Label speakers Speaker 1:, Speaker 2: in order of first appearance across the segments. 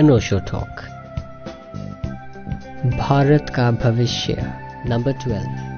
Speaker 1: अनोशो talk Bharat का भविष्य number twelve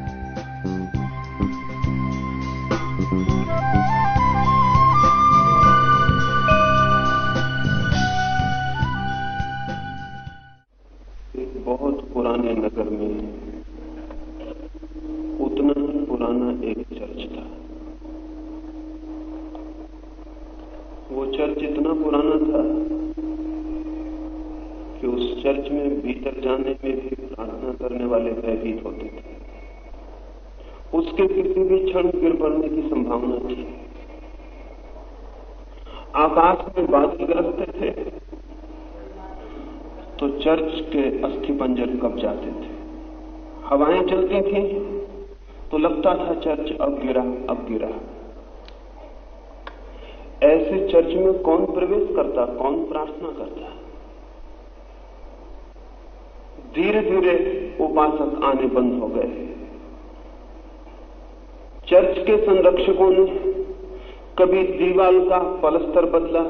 Speaker 2: दीवाल का पलस्तर बदला,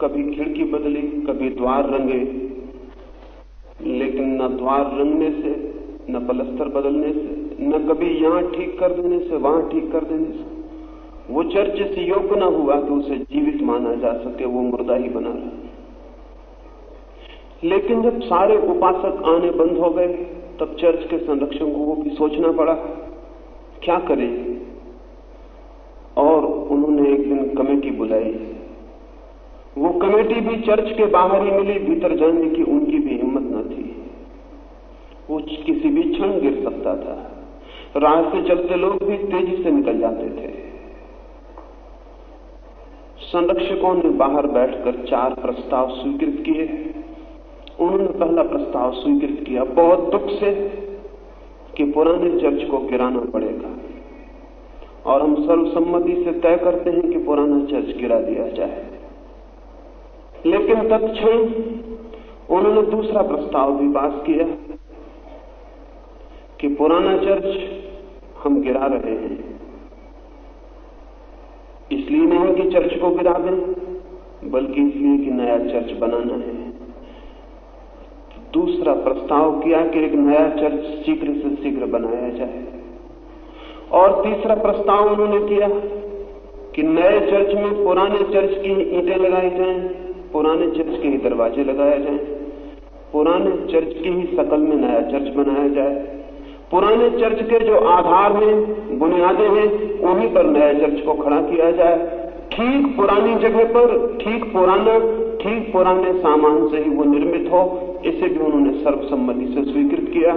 Speaker 2: कभी खिड़की बदली, कभी द्वार रंगे। लेकिन न द्वार रंगने से, न पलस्तर बदलने से, न कभी यहाँ ठीक कर देने से, वहाँ ठीक कर देने से। वो चर्च इस योग्य न हुआ कि उसे जीवित माना जा सके, वो मुर्दा ही बना रहा। लेकिन जब सारे उपासक आने बंद हो गए, तब चर्च के संरक्षकों को भी सोचना पड़ा, क्या करें? और उन्होंने एक दिन कमेटी बुलाई। वो कमेटी भी चर्च के बाहर ही मिली, भीतर जाने की उनकी भी हिम्मत न थी। वो किसी भी क्षण गिर सकता था। राह से चलते लोग भी तेज़ी से निकल जाते थे। संरक्षकों ने बाहर बैठकर चार प्रस्ताव स्वीकृत किए। उन्होंने पहला प्रस्ताव स्वीकृत किया, बहुत दुख से, कि पुराने चर्च को गिराना पड़ेगा। और हम सर्वसम्मति से तय करते हैं कि पुराना चर्च गिरा दिया जाए। लेकिन तत्क्षण उन्होंने दूसरा प्रस्ताव भी पास किया कि पुराना चर्च हम गिरा रहे हैं। इसलिए नहीं कि चर्च को गिरा दें, बल्कि इसलिए कि नया चर्च बनाना है। दूसरा प्रस्ताव किया कि एक नया चर्च शीघ्र से शीघ्र बनाया जाए। और तीसरा प्रस्ताव उन्होंने किया कि नए चर्च में पुराने चर्च की ईंटें लगाई जाएँ, पुराने चर्च के ही दरवाजे लगाए जाएँ, पुराने चर्च की ही शकल में नया चर्च बनाया जाए। पुराने चर्च के जो आधार हैं, बुनियादें हैं, उन्हीं पर नया चर्च को खड़ा किया जाए। ठीक पुरानी जगह पर, ठीक पुराना, ठीक पुराने सामान से ही वो निर्मित हो, इसे भी उन्होंने सर्वसम्मति से स्वीकृत किया।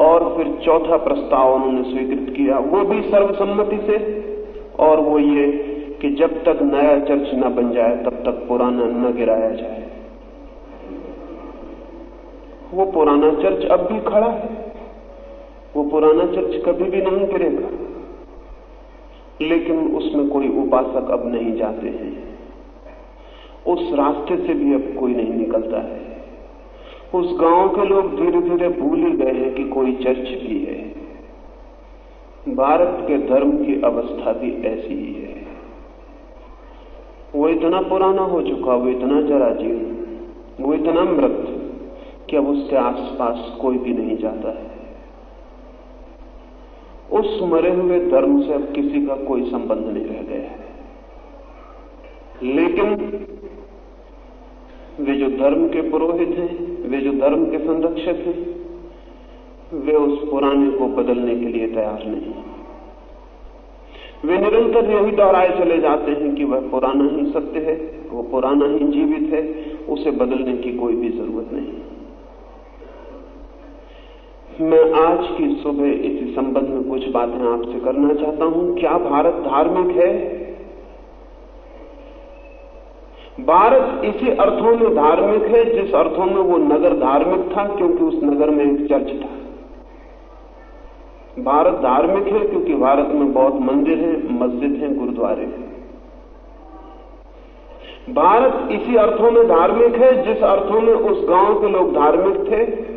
Speaker 2: और फिर चौथा प्रस्ताव उन्होंने स्वीकृत किया। वो भी सर्वसम्मति से। और वो ये कि जब तक नया चर्च न बन जाए, तब तक पुराना न गिराया जाए। वो पुराना चर्च अब भी खड़ा है। वो पुराना चर्च कभी भी नहीं गिरेगा। लेकिन उसमें कोई उपासक अब नहीं जाते हैं। उस रास्ते से भी अब कोई नहीं निकलता है। उस गाँव के लोग धीरे धीरे भूल ही गए हैं कि कोई चर्च भी है। भारत के धर्म की अवस्था भी ऐसी ही है। वो इतना पुराना हो चुका, वो इतना जराजीर्ण वो इतना मृत, कि अब उसके आसपास कोई भी नहीं जाता है। उस मरे हुए धर्म से अब किसी का कोई संबंध नहीं रह गया है। लेकिन वे जो धर्म के पुरोहित हैं, वे जो धर्म के संरक्षक हैं, वे उस पुराने को बदलने के लिए तैयार नहीं। वे निरंतर यही दोहराए चले जाते हैं कि वह पुराना ही सत्य है, वो पुराना ही जीवित है, उसे बदलने की कोई भी ज़रूरत नहीं। मैं आज की सुबह इस संबंध में कुछ बातें आपसे करना चाहता हूँ। क्या भारत धार्मिक है? भारत इसी अर्थों में धार्मिक है जिस अर्थों में वो नगर धार्मिक था, क्योंकि उस नगर में एक चर्च था। भारत धार्मिक है, क्योंकि भारत में बहुत मंदिर हैं, मस्जिद हैं, गुरुद्वारे हैं। भारत इसी अर्थों में धार्मिक है जिस अर्थों में उस गाँव के लोग धार्मिक थे।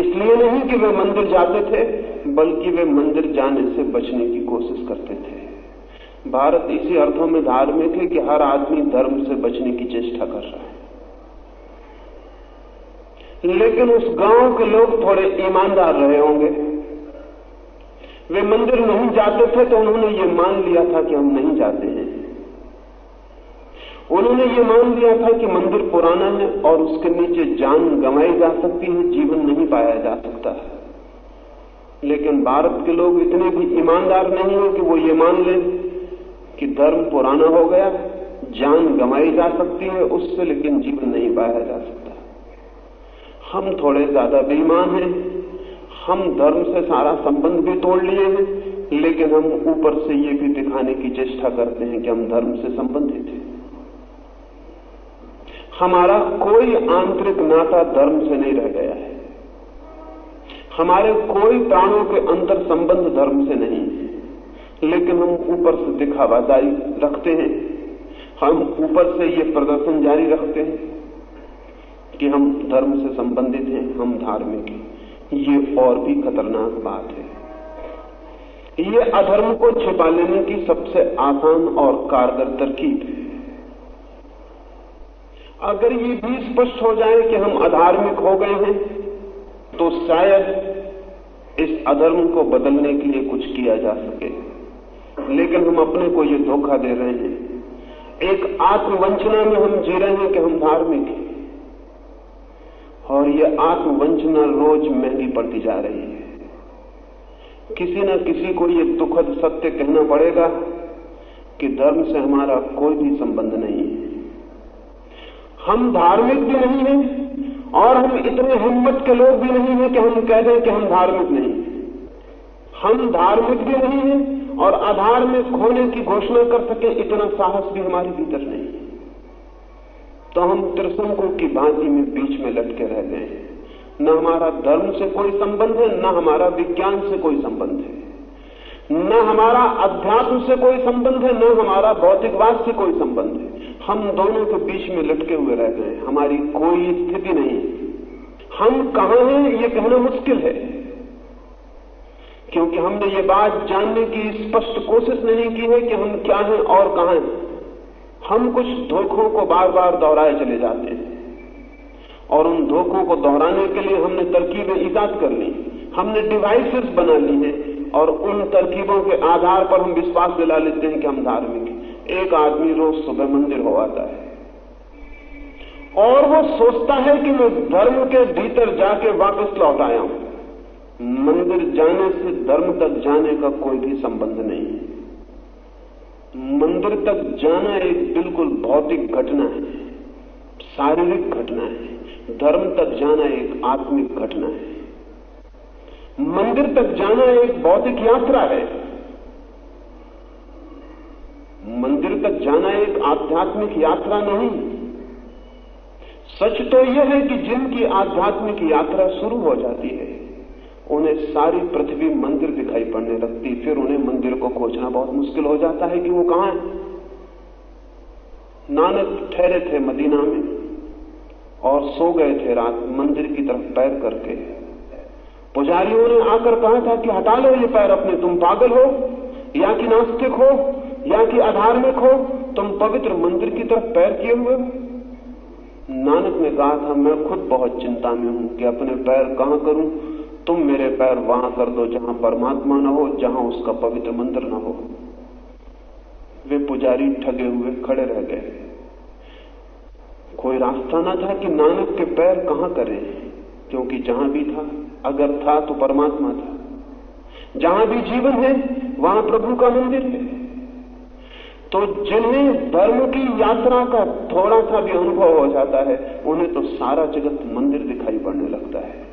Speaker 2: इसलिए नहीं कि वे मंदिर जाते थे, बल्कि वे मंदिर जाने से बचने की कोशिश करते थे। भारत इसी अर्थों में धार्मिक है कि हर आदमी धर्म से बचने की चेष्टा कर रहा है। लेकिन उस गाँव के लोग थोड़े ईमानदार रहे होंगे। वे मंदिर नहीं जाते थे तो उन्होंने ये मान लिया था कि हम नहीं जाते हैं। उन्होंने ये मान लिया था कि मंदिर पुराना है और उसके नीचे जान गंवाई जा सकती है, जीवन नहीं पाया जा सकता है। लेकिन भारत के लोग इतने भी ईमानदार नहीं है कि वो ये मान लें कि धर्म पुराना हो गया, जान गंवाई जा सकती है, उससे लेकिन जीवन नहीं पाया जा सकता। हम थोड़े ज़्यादा बेईमान हैं, हम धर्म से सारा संबंध भी तोड़ लिए हैं, लेकिन हम ऊपर से ये भी दिखाने की चेष्टा करते हैं कि हम धर्म से संबंधित हैं। हमारा कोई आंतरिक नाता धर्म से नहीं रह गया है। हमारे कोई प्राणों के अंतर संबंध धर्म से नहीं। लेकिन हम ऊपर से दिखावादारी रखते हैं। हम ऊपर से ये प्रदर्शन जारी रखते हैं कि हम धर्म से संबंधित हैं, हम धार्मिक हैं। ये और भी खतरनाक बात है। ये अधर्म को छिपा लेने की सबसे आसान और कारगर तरकीब है। अगर ये भी स्पष्ट हो जाए कि हम अधार्मिक हो गए हैं तो शायद इस अधर्म को बदलने के लिए कुछ किया जा सके। लेकिन हम अपने को ये धोखा दे रहे हैं। एक आत्मवंचना में हम जी रहे हैं कि हम धार्मिक हैं। और ये आत्मवंचना रोज महँगी पड़ती जा रही है। किसी न किसी को ये दुखद सत्य कहना पड़ेगा कि धर्म से हमारा कोई भी संबंध नहीं है। हम धार्मिक भी नहीं हैं और हम इतने हिम्मत के लोग भी नहीं हैं कि हम कह दें कि हम धार्मिक नहीं हम धार्मिक भी नहीं हैं और आधार में खोने की घोषणा कर सके, इतना साहस भी हमारे भीतर नहीं है। तो हम त्रिशंकु की भांति में बीच में लटके रह गए हैं। न हमारा धर्म से कोई संबंध है, न हमारा विज्ञान से कोई संबंध है। न हमारा अध्यात्म से कोई संबंध है, न हमारा भौतिकवाद से कोई संबंध है। हम दोनों के बीच में लटके हुए रह गए हमारी कोई स्थिति नहीं है। हम कहा हैं, ये कहना मुश्किल है। क्योंकि हमने ये बात जानने की स्पष्ट कोशिश नहीं की है कि हम क्या हैं और कहा हैं। हम कुछ धोखों को बार बार दोहराए चले जाते हैं। और उन धोखों को दोहराने के लिए हमने तरकीबें ईजाद कर ली। हमने डिवाइसेस बना ली हैं और उन तरकीबों के आधार पर हम विश्वास दिला लेते हैं कि हम धार्मिक हैं। एक आदमी रोज सुबह मंदिर हो आता है। और वो सोचता है कि मैं धर्म के भीतर जाके वापस लौट आया हूँ। मंदिर जाने से धर्म तक जाने का कोई भी संबंध नहीं है। मंदिर तक जाना एक बिल्कुल भौतिक घटना है, शारीरिक घटना है, धर्म तक जाना एक आत्मिक घटना है। मंदिर तक जाना एक भौतिक यात्रा है। मंदिर तक जाना एक आध्यात्मिक यात्रा नहीं। सच तो यह है कि जिनकी आध्यात्मिक यात्रा शुरू हो जाती है उन्हें सारी पृथ्वी मंदिर दिखाई पड़ने लगती, फिर उन्हें मंदिर को खोजना बहुत मुश्किल हो जाता है कि वो कहाँ है। नानक ठहरे थे मदीना में और सो गए थे रात, मंदिर की तरफ़ पैर करके। पुजारियों ने आकर कहा था कि हटा लो ये पैर अपने, तुम पागल हो, या कि नास्तिक हो, या कि अधार्मिक हो, तुम पवित्र मंदिर की तरफ़ पैर किए हुए नानक ने कहा था, मैं खुद बहुत चिंता में हूँ कि अपने पैर कहाँ करूँ तुम मेरे पैर वहाँ कर दो जहाँ परमात्मा न हो, जहाँ उसका पवित्र मंदिर न हो। वे पुजारी ठगे हुए खड़े रह गए। कोई रास्ता ना था कि नानक के पैर कहाँ करें, क्योंकि जहाँ भी था, अगर था तो परमात्मा था। जहाँ भी जीवन है, वहाँ प्रभु का मंदिर है। तो जिन्हें धर्म की यात्रा का थोड़ा सा भी अनुभव हो जाता है, उन्हें तो सारा जगत मंदिर दिखाई पड़ने लगता है।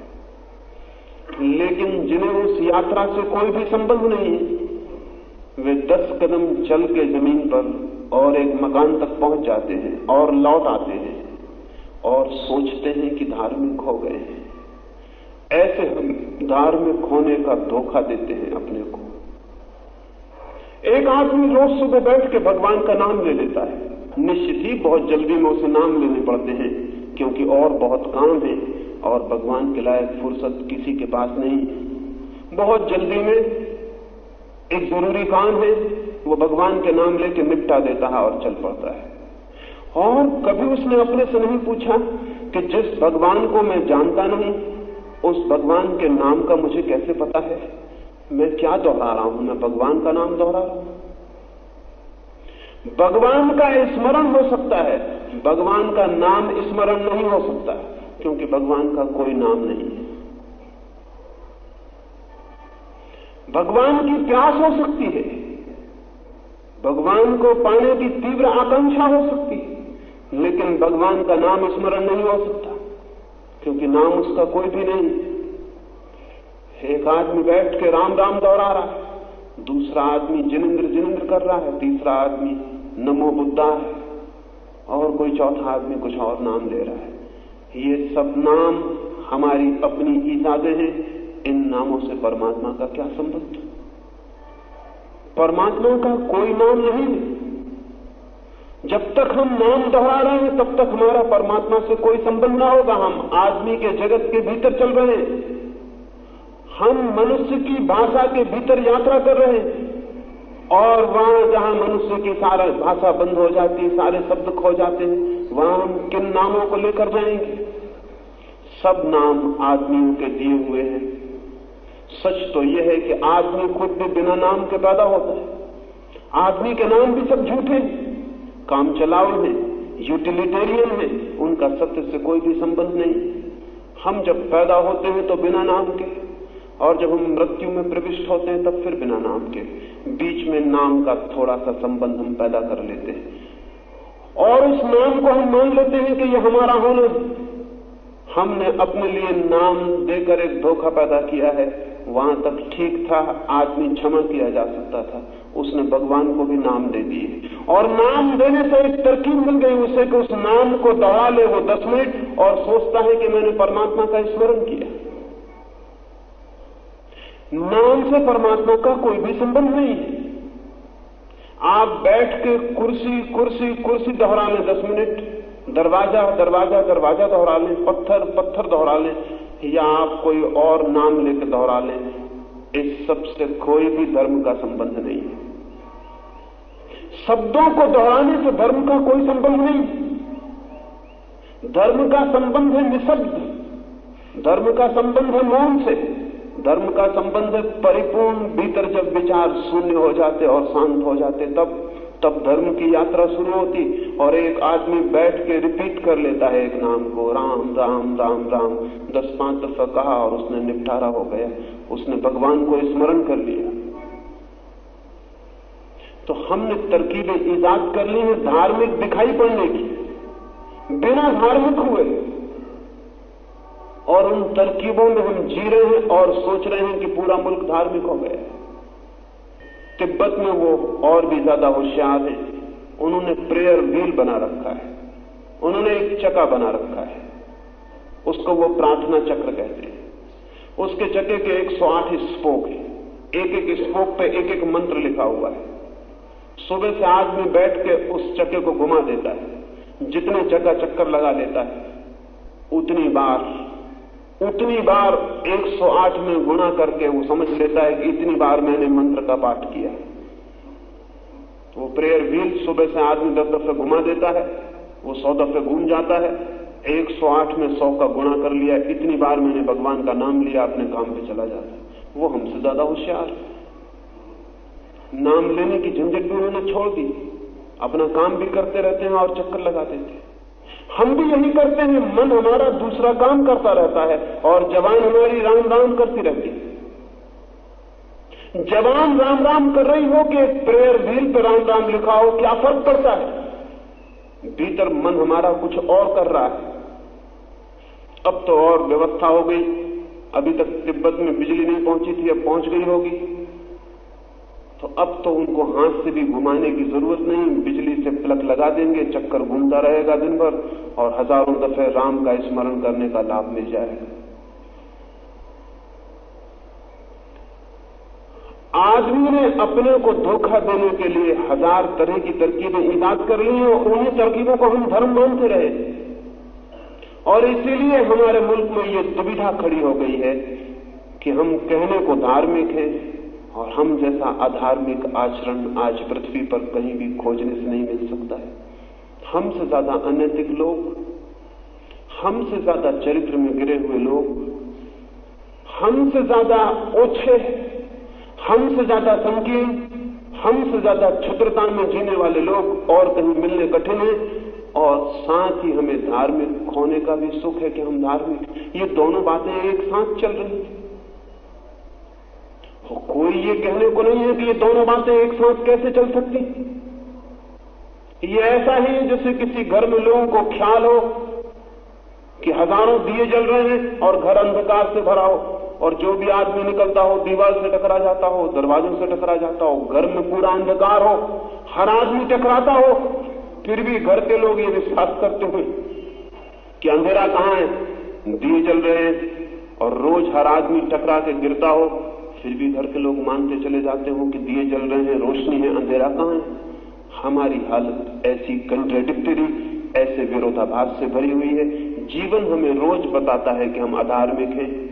Speaker 2: लेकिन जिन्हें उस यात्रा से कोई भी संबंध नहीं है, वे दस कदम चल के ज़मीन पर और एक मकान तक पहुँच जाते हैं और लौट आते हैं और सोचते हैं कि धार्मिक हो गए हैं। ऐसे हम धार्मिक होने का धोखा देते हैं अपने को। एक आदमी रोज सुबह बैठ के भगवान का नाम ले लेता है। निश्चित ही बहुत जल्दी में उसे नाम लेने पड़ते हैं, क्योंकि और बहुत काम है। और भगवान के लायक फुर्सत किसी के पास नहीं। बहुत जल्दी में एक ज़रूरी काम है, वो भगवान के नाम लेके निपटा देता है और चल पड़ता है। और कभी उसने अपने से नहीं पूछा कि जिस भगवान को मैं जानता नहीं, उस भगवान के नाम का मुझे कैसे पता है? मैं क्या दोहरा रहा हूँ? मैं भगवान का नाम दोहरा रहा हूँ? भगवान का स्मरण हो सकता है, भगवान का नाम स्मरण नहीं हो सकता। क्योंकि भगवान का कोई नाम नहीं है। भगवान की प्यास हो सकती है। भगवान को पाने की तीव्र आकांक्षा हो सकती है। लेकिन भगवान का नाम स्मरण नहीं हो सकता, क्योंकि नाम उसका कोई भी नहीं। एक आदमी बैठ के राम राम दोहरा रहा है, दूसरा आदमी जिनेन्द्र जिनेन्द्र कर रहा है, तीसरा आदमी नमो बुद्धा है, और कोई चौथा आदमी कुछ और नाम ले रहा है। ये सब नाम हमारी अपनी ईजादें हैं। इन नामों से परमात्मा का क्या संबंध? परमात्मा का कोई नाम नहीं जब तक हम नाम दोहरा रहे हैं, तब तक हमारा परमात्मा से कोई संबंध ना होगा। हम आदमी के जगत के भीतर चल रहे हैं। हम मनुष्य की भाषा के भीतर यात्रा कर रहे हैं। और वहाँ जहाँ मनुष्य की सारा भाषा बंद हो जाती है, सारे शब्द खो जाते हैं। वहाँ हम किन नामों को लेकर जाएँगे? सब नाम आदमियों के दिए हुए हैं। सच तो यह है कि आदमी खुद भी बिना नाम के पैदा होता है। आदमी के नाम भी सब झूठे काम चलाओ हैं यूटिलिटेरियन है, उनका सत्य से कोई भी संबंध नहीं। हम जब पैदा होते हैं तो बिना नाम के, और जब हम मृत्यु में प्रविष्ट होते हैं तब फिर बिना नाम के। बीच में नाम का थोड़ा सा संबंध हम पैदा कर लेते हैं। और उस नाम को हम मान लेते हैं कि यह हमारा होना हमने अपने लिए नाम देकर एक धोखा पैदा किया है। वहाँ तक ठीक था, आदमी क्षमा किया जा सकता था। उसने भगवान को भी नाम दे दिए और नाम देने से एक तरकीब मिल गई उसे कि उस नाम को दबा ले वो दस मिनट और सोचता है कि मैंने परमात्मा का स्मरण किया। नाम से परमात्मा का कोई भी संबंध नहीं है। आप बैठ के कुर्सी कुर्सी कुर्सी दोहरा लें दस मिनट। दरवाज़ा दरवाज़ा दरवाज़ा दोहरा लें, पत्थर पत्थर दोहरा लें, या आप कोई और नाम लेकर दोहरा लें। इस सबसे कोई भी धर्म का संबंध नहीं है। शब्दों को दोहराने से धर्म का कोई संबंध नहीं। धर्म का संबंध है निशब्द। धर्म का संबंध है मौन से। धर्म का संबंध परिपूर्ण भीतर जब विचार शून्य हो जाते और शांत हो जाते, तब तब धर्म की यात्रा शुरू होती और एक आदमी बैठ के रिपीट कर लेता है एक नाम को, राम राम राम राम। दस पाँच दफ़ा कहा और उसने निपटारा हो गया। उसने भगवान को स्मरण कर लिया। तो हमने तरकीबें ईजाद कर ली है धार्मिक दिखाई पड़ने की। बिना धार्मिक हुए और उन तरकीबों में हम जी रहे हैं और सोच रहे हैं कि पूरा मुल्क धार्मिक हो। गया तिब्बत में वो और भी ज़्यादा होशियार है। उन्होंने प्रेयर व्हील बना रखा है। उन्होंने एक चका बना रखा है। उसको वो प्रार्थना चक्र कहते हैं। उसके चक्के के 108 स्पोक है एक एक स्पोक पे एक एक मंत्र लिखा हुआ है। सुबह से आदमी बैठ के उस चक्के को घुमा देता है। जितने जगह चक्कर लगा लेता है, उतनी बार उतनी बार 108 में गुणा करके वो समझ लेता है कि इतनी बार मैंने मंत्र का पाठ किया तो वो प्रेयर व्हील सुबह से आदमी दस दफे घुमा देता है, वो सौ दफे घूम जाता है 108 में सौ का गुणा कर लिया, इतनी बार मैंने भगवान का नाम लिया, अपने काम पे चला जाता है। वो हमसे ज़्यादा होशियार नाम लेने की झंझट भी उन्होंने छोड़ दी। अपना काम भी करते रहते हैं और चक्कर लगाते थे हम भी यही करते हैं। मन हमारा दूसरा काम करता रहता है और जवान हमारी राम राम करती रहती है। जवान राम राम कर रही हो कि प्रेयर व्हील पर राम राम लिखा हो, क्या फ़र्क पड़ता है? भीतर मन हमारा कुछ और कर रहा है। अब तो और व्यवस्था हो गई। अभी तक तिब्बत में बिजली नहीं पहुँची थी, अब पहुँच गई होगी। तो अब तो उनको हाथ से भी घुमाने की ज़रूरत नहीं, बिजली से प्लग लगा देंगे, चक्कर घूमता रहेगा दिन भर, और हज़ारों दफे राम का स्मरण करने का लाभ मिल जाएगा। आदमी ने अपने को धोखा देने के लिए हज़ार तरह की तरकीबें ईजाद कर ली और उन्हीं तरकीबों को हम धर्म मानते रहे। और इसीलिए हमारे मुल्क में ये दुविधा खड़ी हो गई है कि हम कहने को धार्मिक हैं और हम जैसा अधार्मिक आचरण आज पृथ्वी पर कहीं भी खोजने से नहीं मिल सकता है। हमसे ज़्यादा अनैतिक लोग, हमसे ज़्यादा चरित्र में गिरे हुए लोग, हमसे ज़्यादा ओछे, हमसे ज़्यादा संकीर्ण, हमसे ज़्यादा क्षुद्रता में जीने वाले लोग और कहीं मिलने कठिन है, और साथ ही हमें धार्मिक होने का भी सुख है कि हम धार्मिक। ये दोनों बातें एक साथ चल रही थी कोई ये कहने को नहीं है कि ये दोनों बातें एक साथ कैसे चल सकती? ये ऐसा ही है जैसे किसी घर में लोगों को ख्याल हो कि हज़ारों दिए जल रहे हैं और घर अंधकार से भरा हो और जो भी आदमी निकलता हो, दीवार से टकरा जाता हो, दरवाजों से टकरा जाता हो, घर में पूरा अंधकार हो, हर आदमी टकराता हो, फिर भी घर के लोग ये विश्वास करते हुए कि अंधेरा कहाँ है? दिए जल रहे हैं और रोज हर आदमी टकरा के गिरता हो फिर भी घर के लोग मानते चले जाते हो कि दिए जल रहे हैं, रोशनी है, अंधेरा कहाँ है? हमारी हालत ऐसी कंट्रेडिक्टरी ऐसे विरोधाभास से भरी हुई है। जीवन हमें रोज बताता है कि हम अधार्मिक हैं।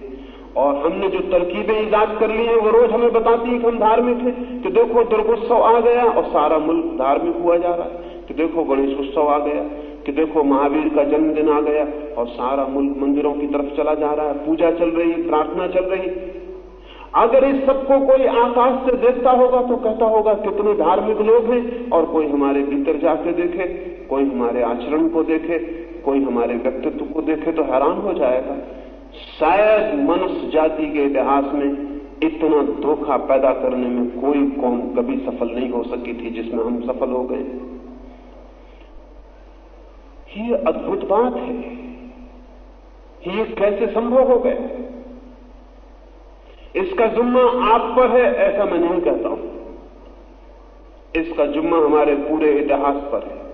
Speaker 2: और हमने जो तरकीबें ईजाद कर ली हैं, वो रोज हमें बताती हैं कि हम धार्मिक हैं। कि देखो, दुर्गोत्सव आ गया और सारा मुल्क धार्मिक हुआ जा रहा है। कि देखो, गणेश उत्सव आ गया। कि देखो, महावीर का जन्मदिन आ गया और सारा मुल्क मंदिरों की तरफ़ चला जा रहा है। पूजा चल रही, प्रार्थना चल रही। अगर इस सबको कोई आकाश से देखता होगा तो कहता होगा, कितने धार्मिक लोग हैं, और कोई हमारे भीतर जाके देखे, कोई हमारे आचरण को देखे, कोई हमारे व्यक्तित्व को देखे तो हैरान हो जाएगा। शायद मनुष्य जाति के इतिहास में इतना धोखा पैदा करने में कोई कौम कभी सफल नहीं हो सकी थी जिसमें हम सफल हो गए। ये अद्भुत बात है। ये कैसे संभव हो गए इसका जुम्मा आप पर है, ऐसा मैं नहीं कहता हूँ। इसका जुम्मा हमारे पूरे इतिहास पर है।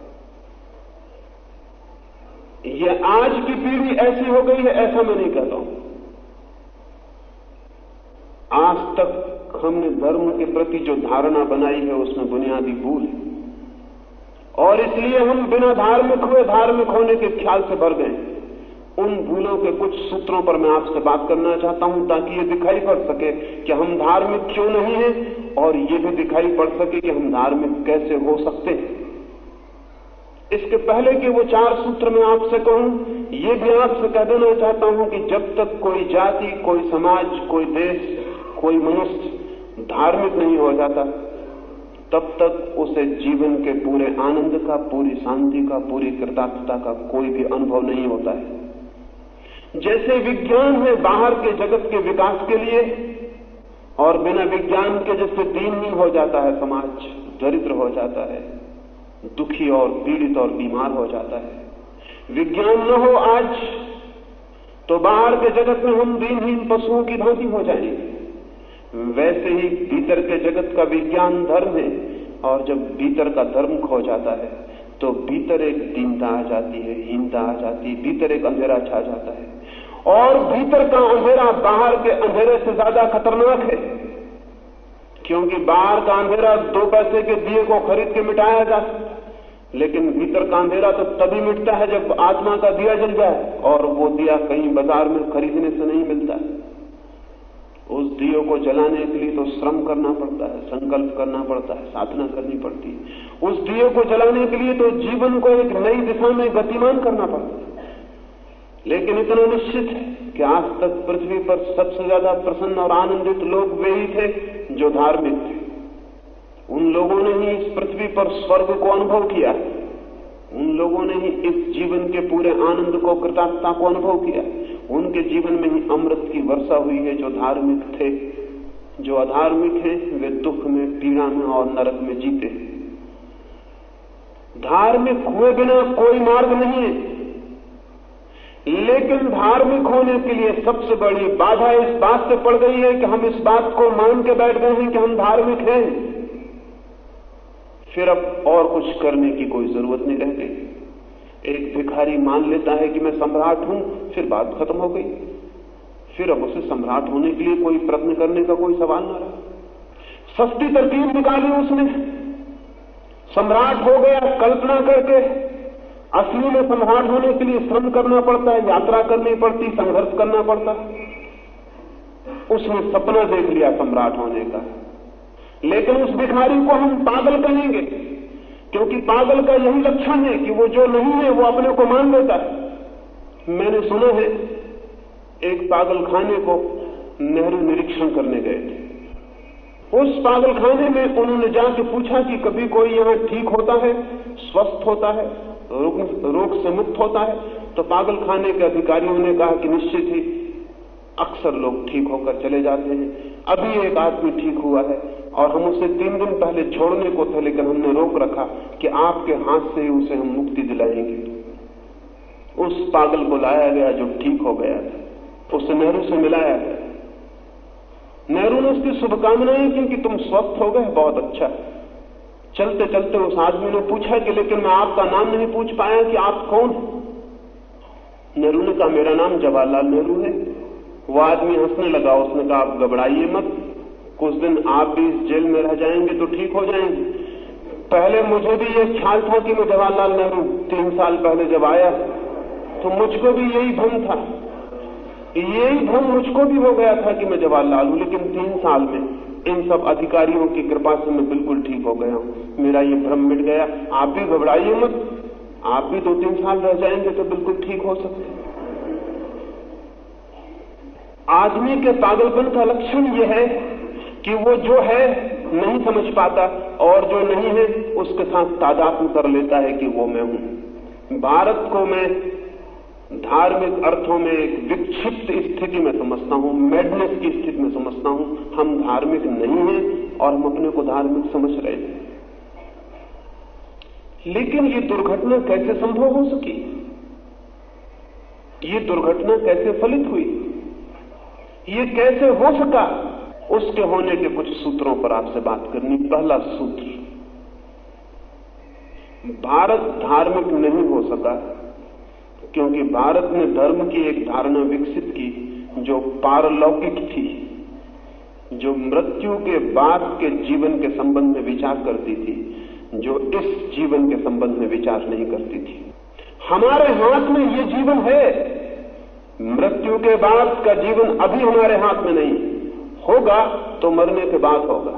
Speaker 2: यह आज की पीढ़ी ऐसी हो गई है, ऐसा मैं नहीं कहता हूँ। आज तक हमने धर्म के प्रति जो धारणा बनाई है, उसमें बुनियादी भूल है। और इसलिए हम बिना धार्मिक हुए, धार्मिक होने के ख्याल से भर गए उन भूलों के कुछ सूत्रों पर मैं आपसे बात करना चाहता हूँ ताकि ये दिखाई पड़ सके कि हम धार्मिक क्यों नहीं हैं और ये भी दिखाई पड़ सके कि हम धार्मिक कैसे हो सकते हैं। इसके पहले कि वो चार सूत्र मैं आपसे कहूँ, ये भी आपसे कह देना चाहता हूँ कि जब तक कोई जाति, कोई समाज, कोई देश, कोई मनुष्य धार्मिक नहीं हो जाता, तब तक उसे जीवन के पूरे आनंद का, पूरी शांति का, पूरी कृतार्थता का कोई भी अनुभव नहीं होता है। जैसे विज्ञान है बाहर के जगत के विकास के लिए, और बिना विज्ञान के जैसे दीनहीन हो जाता है समाज, दरिद्र हो जाता है, दुखी और पीड़ित और बीमार हो जाता है। विज्ञान न हो आज तो बाहर के जगत में हम दीनहीन पशुओं की भांति हो जाएँगे। वैसे ही भीतर के जगत का विज्ञान धर्म है, और जब भीतर का धर्म खो जाता है तो भीतर एक दीनता आ जाती है, हीनता आ जाती है, भीतर एक अंधेरा छा जाता है। और भीतर का अंधेरा बाहर के अंधेरे से ज़्यादा खतरनाक है। क्योंकि बाहर का अंधेरा दो पैसे के दिए को खरीद के मिटाया जा सकता लेकिन भीतर का अंधेरा तो तभी मिटता है जब आत्मा का दिया जल जाए और वो दिया कहीं बाज़ार में खरीदने से नहीं मिलता। उस दियो को जलाने के लिए तो श्रम करना पड़ता है, संकल्प करना पड़ता है, साधना करनी पड़ती है। उस दियो को जलाने के लिए तो जीवन को एक नई दिशा में गतिमान करना पड़ता है। लेकिन इतना निश्चित है कि आज तक पृथ्वी पर सबसे ज़्यादा प्रसन्न और आनंदित लोग वे ही थे जो धार्मिक थे। उन लोगों ने ही इस पृथ्वी पर स्वर्ग को अनुभव किया। उन लोगों ने ही इस जीवन के पूरे आनंद को, कृतार्थता को अनुभव किया। उनके जीवन में ही अमृत की वर्षा हुई है जो धार्मिक थे। जो अधार्मिक हैं, वे दुख में, पीड़ा में और नरक में जीते धार्मिक हुए बिना कोई मार्ग नहीं है। लेकिन धार्मिक होने के लिए सबसे बड़ी बाधा इस बात से पड़ गई है कि हम इस बात को मान के बैठ गए हैं कि हम धार्मिक हैं। फिर अब और कुछ करने की कोई ज़रूरत नहीं रह गई। एक भिखारी मान लेता है कि मैं सम्राट हूँ, फिर बात खत्म हो गई। फिर अब उसे सम्राट होने के लिए कोई प्रश्न करने का कोई सवाल ना रहा। सस्ती तरकीब निकाली उसने। सम्राट हो गया कल्पना करके। असली में सम्राट होने के लिए श्रम करना पड़ता है, यात्रा करनी पड़ती, संघर्ष करना पड़ता उसने सपना देख लिया सम्राट होने का। लेकिन उस भिखारी को हम पागल कहेंगे, क्योंकि पागल का यही लक्षण है कि वो जो नहीं है, वो अपने को मान लेता है। मैंने सुना है, एक पागलखाने को नेहरू निरीक्षण करने गए थे। उस पागलखाने में उन्होंने जाके पूछा कि कभी कोई यहाँ ठीक होता है, स्वस्थ होता है? रोग रोग से मुक्त होता है। तो पागल खाने के अधिकारियों ने कहा कि निश्चित ही अक्सर लोग ठीक होकर चले जाते हैं। अभी एक आदमी ठीक हुआ है और हम उसे तीन दिन पहले छोड़ने को थे, लेकिन हमने रोक रखा कि आपके हाथ से ही उसे हम मुक्ति दिलाएँगे। उस पागल को लाया गया जो ठीक हो गया था। उसे नेहरू से मिलाया गया। नेहरू ने उसकी शुभकामनाएँ की कि तुम स्वस्थ हो गए, बहुत अच्छा। चलते चलते उस आदमी ने पूछा कि लेकिन मैं आपका नाम नहीं पूछ पाया कि आप कौन? नेहरू ने कहा, मेरा नाम जवाहरलाल नेहरू है। वो आदमी हंसने लगा, उसने कहा, आप घबराइए मत। कुछ दिन आप भी इस जेल में रह जाएँगे तो ठीक हो जाएँगे। पहले मुझे भी ये ख्याल था कि मैं जवाहरलाल नेहरू तीन साल पहले जब आया तो मुझको भी यही भ्रम था। यही भ्रम मुझको भी हो गया था कि मैं जवाहरलाल हूँ, लेकिन तीन साल में इन सब अधिकारियों की कृपा से मैं बिल्कुल ठीक हो गया हूँ। मेरा ये भ्रम मिट गया। आप भी घबराइए मत। आप भी दो तीन साल रह जाएँगे तो बिल्कुल ठीक हो सकते आदमी के पागलपन का लक्षण यह है कि वो जो है नहीं समझ पाता और जो नहीं है, उसके साथ तादात्म कर लेता है कि वो मैं हूँ। भारत को मैं धार्मिक अर्थों में एक विक्षिप्त स्थिति में समझता हूँ मेडनेस की स्थिति में समझता हूँ, हम धार्मिक नहीं हैं और हम अपने को धार्मिक समझ रहे हैं। लेकिन ये दुर्घटना कैसे संभव हो सकी? ये दुर्घटना कैसे फलित हुई? ये कैसे हो सका? उसके होने के कुछ सूत्रों पर आपसे बात करनी, पहला सूत्र, भारत धार्मिक नहीं हो सका। क्योंकि भारत ने धर्म की एक धारणा विकसित की, जो पारलौकिक थी, जो मृत्यु के बाद के जीवन के संबंध में विचार करती थी, जो इस जीवन के संबंध में विचार नहीं करती थी। हमारे हाथ में ये जीवन है। मृत्यु के बाद का जीवन अभी हमारे हाथ में नहीं। होगा तो मरने के बाद होगा।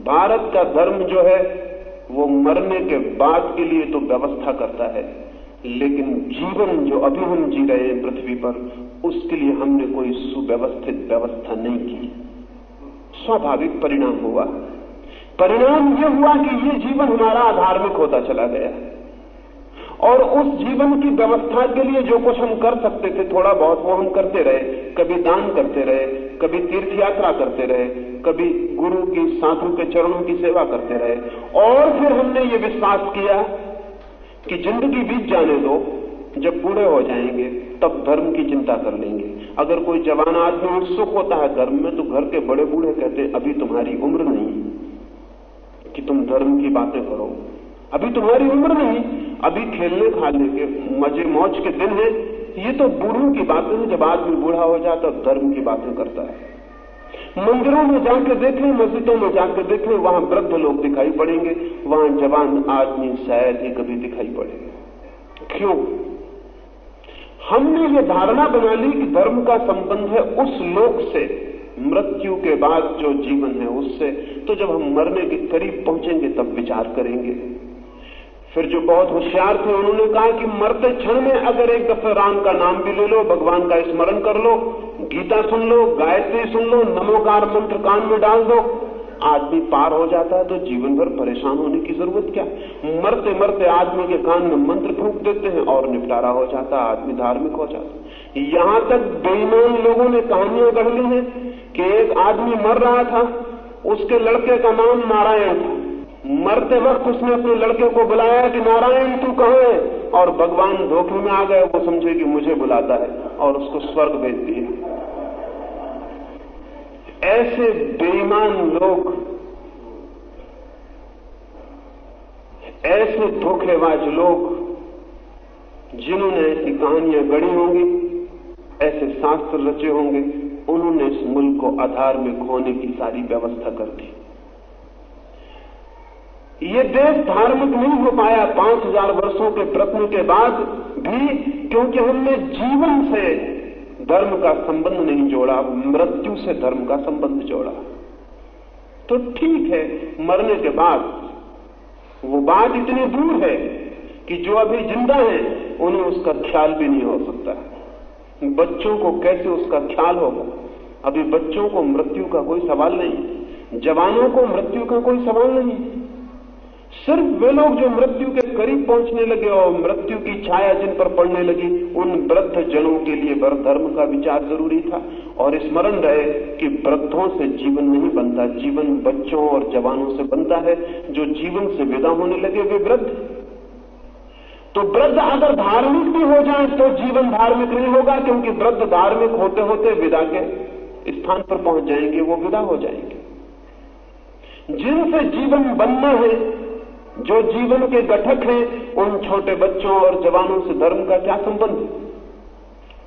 Speaker 2: भारत का धर्म जो है, वो मरने के बाद के लिए तो व्यवस्था करता है। लेकिन जीवन जो अभी हम जी रहे हैं पृथ्वी पर, उसके लिए हमने कोई सुव्यवस्थित व्यवस्था नहीं की। स्वाभाविक परिणाम हुआ। परिणाम यह हुआ कि यह जीवन हमारा अधार्मिक होता चला गया। और उस जीवन की व्यवस्था के लिए जो कुछ हम कर सकते थे, थोड़ा बहुत वो हम करते रहे। कभी दान करते रहे, कभी तीर्थ यात्रा करते रहे, कभी गुरु की साधु के चरणों की सेवा करते रहे। और फिर हमने ये विश्वास किया कि ज़िंदगी बीत जाने दो, जब बूढ़े हो जाएँगे, तब धर्म की चिंता कर लेंगे। अगर कोई जवान आदमी उत्सुक होता है धर्म में तो घर के बड़े बूढ़े कहते अभी तुम्हारी उम्र नहीं कि तुम धर्म की बातें करो। अभी तुम्हारी उम्र नहीं, अभी खेलने खाने के मज़े मौज के दिन है। ये तो बूढ़ों की बातें हैं। जब आदमी बूढ़ा हो जाता धर्म की बातें करता है। मंदिरों में जाकर देखें मस्जिदों में जाकर देखें वहाँ वृद्ध लोग दिखाई पड़ेंगे, वहाँ जवान आदमी शायद ही कभी दिखाई पड़ेंगे क्यों? हमने ये धारणा बना ली कि धर्म का संबंध है उस लोक से, मृत्यु के बाद जो जीवन है उससे। तो जब हम मरने के करीब पहुँचेंगे, तब विचार करेंगे। फिर जो बहुत होशियार थे, उन्होंने कहा कि मरते क्षण में अगर एक दफे राम का नाम भी ले लो, भगवान का स्मरण कर लो, गीता सुन लो, गायत्री सुन लो, नमोकार मंत्र कान में डाल दो, आदमी पार हो जाता है तो जीवन भर परेशान होने की ज़रूरत क्या? मरते मरते आदमी के कान में मंत्र फूक देते हैं, और निपटारा हो जाता आदमी धार्मिक हो जाता यहाँ तक बेईमान लोगों ने कहानियाँ गढ़ ली है कि एक आदमी मर रहा था, उसके लड़के का नाम नारायण था। मरते वक्त उसने अपने लड़के को बुलाया कि, नारायण, तू कहाँ है? और भगवान धोखे में आ गए। वो समझे कि मुझे बुलाता है और उसको स्वर्ग भेज दिया। ऐसे बेईमान लोग, ऐसे धोखेबाज लोग, जिन्होंने ऐसी कहानियाँ गढ़ी होंगी, ऐसे शास्त्र रचे होंगे, उन्होंने इस मुल्क को आधार में खोने की सारी व्यवस्था कर दी। ये देश धार्मिक नहीं हो पाया पाँच हज़ार वर्षों के प्रश्न के बाद भी, क्योंकि हमने जीवन से धर्म का संबंध नहीं जोड़ा, मृत्यु से धर्म का संबंध जोड़ा। तो ठीक है, मरने के बाद, वो बात इतनी दूर है कि जो अभी ज़िंदा है, उन्हें उसका ख्याल भी नहीं हो सकता। बच्चों को कैसे उसका ख्याल होगा? अभी बच्चों को मृत्यु का कोई सवाल नहीं, जवानों को मृत्यु का कोई सवाल नहीं। सिर्फ़ वे लोग जो मृत्यु के करीब पहुँचने लगे और मृत्यु की छाया जिन पर पड़ने लगी, उन वृद्ध जनों के लिए वर धर्म का विचार ज़रूरी था। और स्मरण रहे कि वृद्धों से जीवन नहीं बनता, जीवन बच्चों और जवानों से बनता है। जो जीवन से विदा होने लगे, वे वृद्ध। तो वृद्ध अगर धार्मिक भी हो जाए तो जीवन धार्मिक नहीं होगा, क्योंकि वृद्ध धार्मिक होते होते विदा के स्थान पर पहुँच जाएँगे, वो विदा हो जाएँगे। जिनसे जीवन बनना है जो जीवन के गठक हैं, उन छोटे बच्चों और जवानों से धर्म का क्या संबंध है?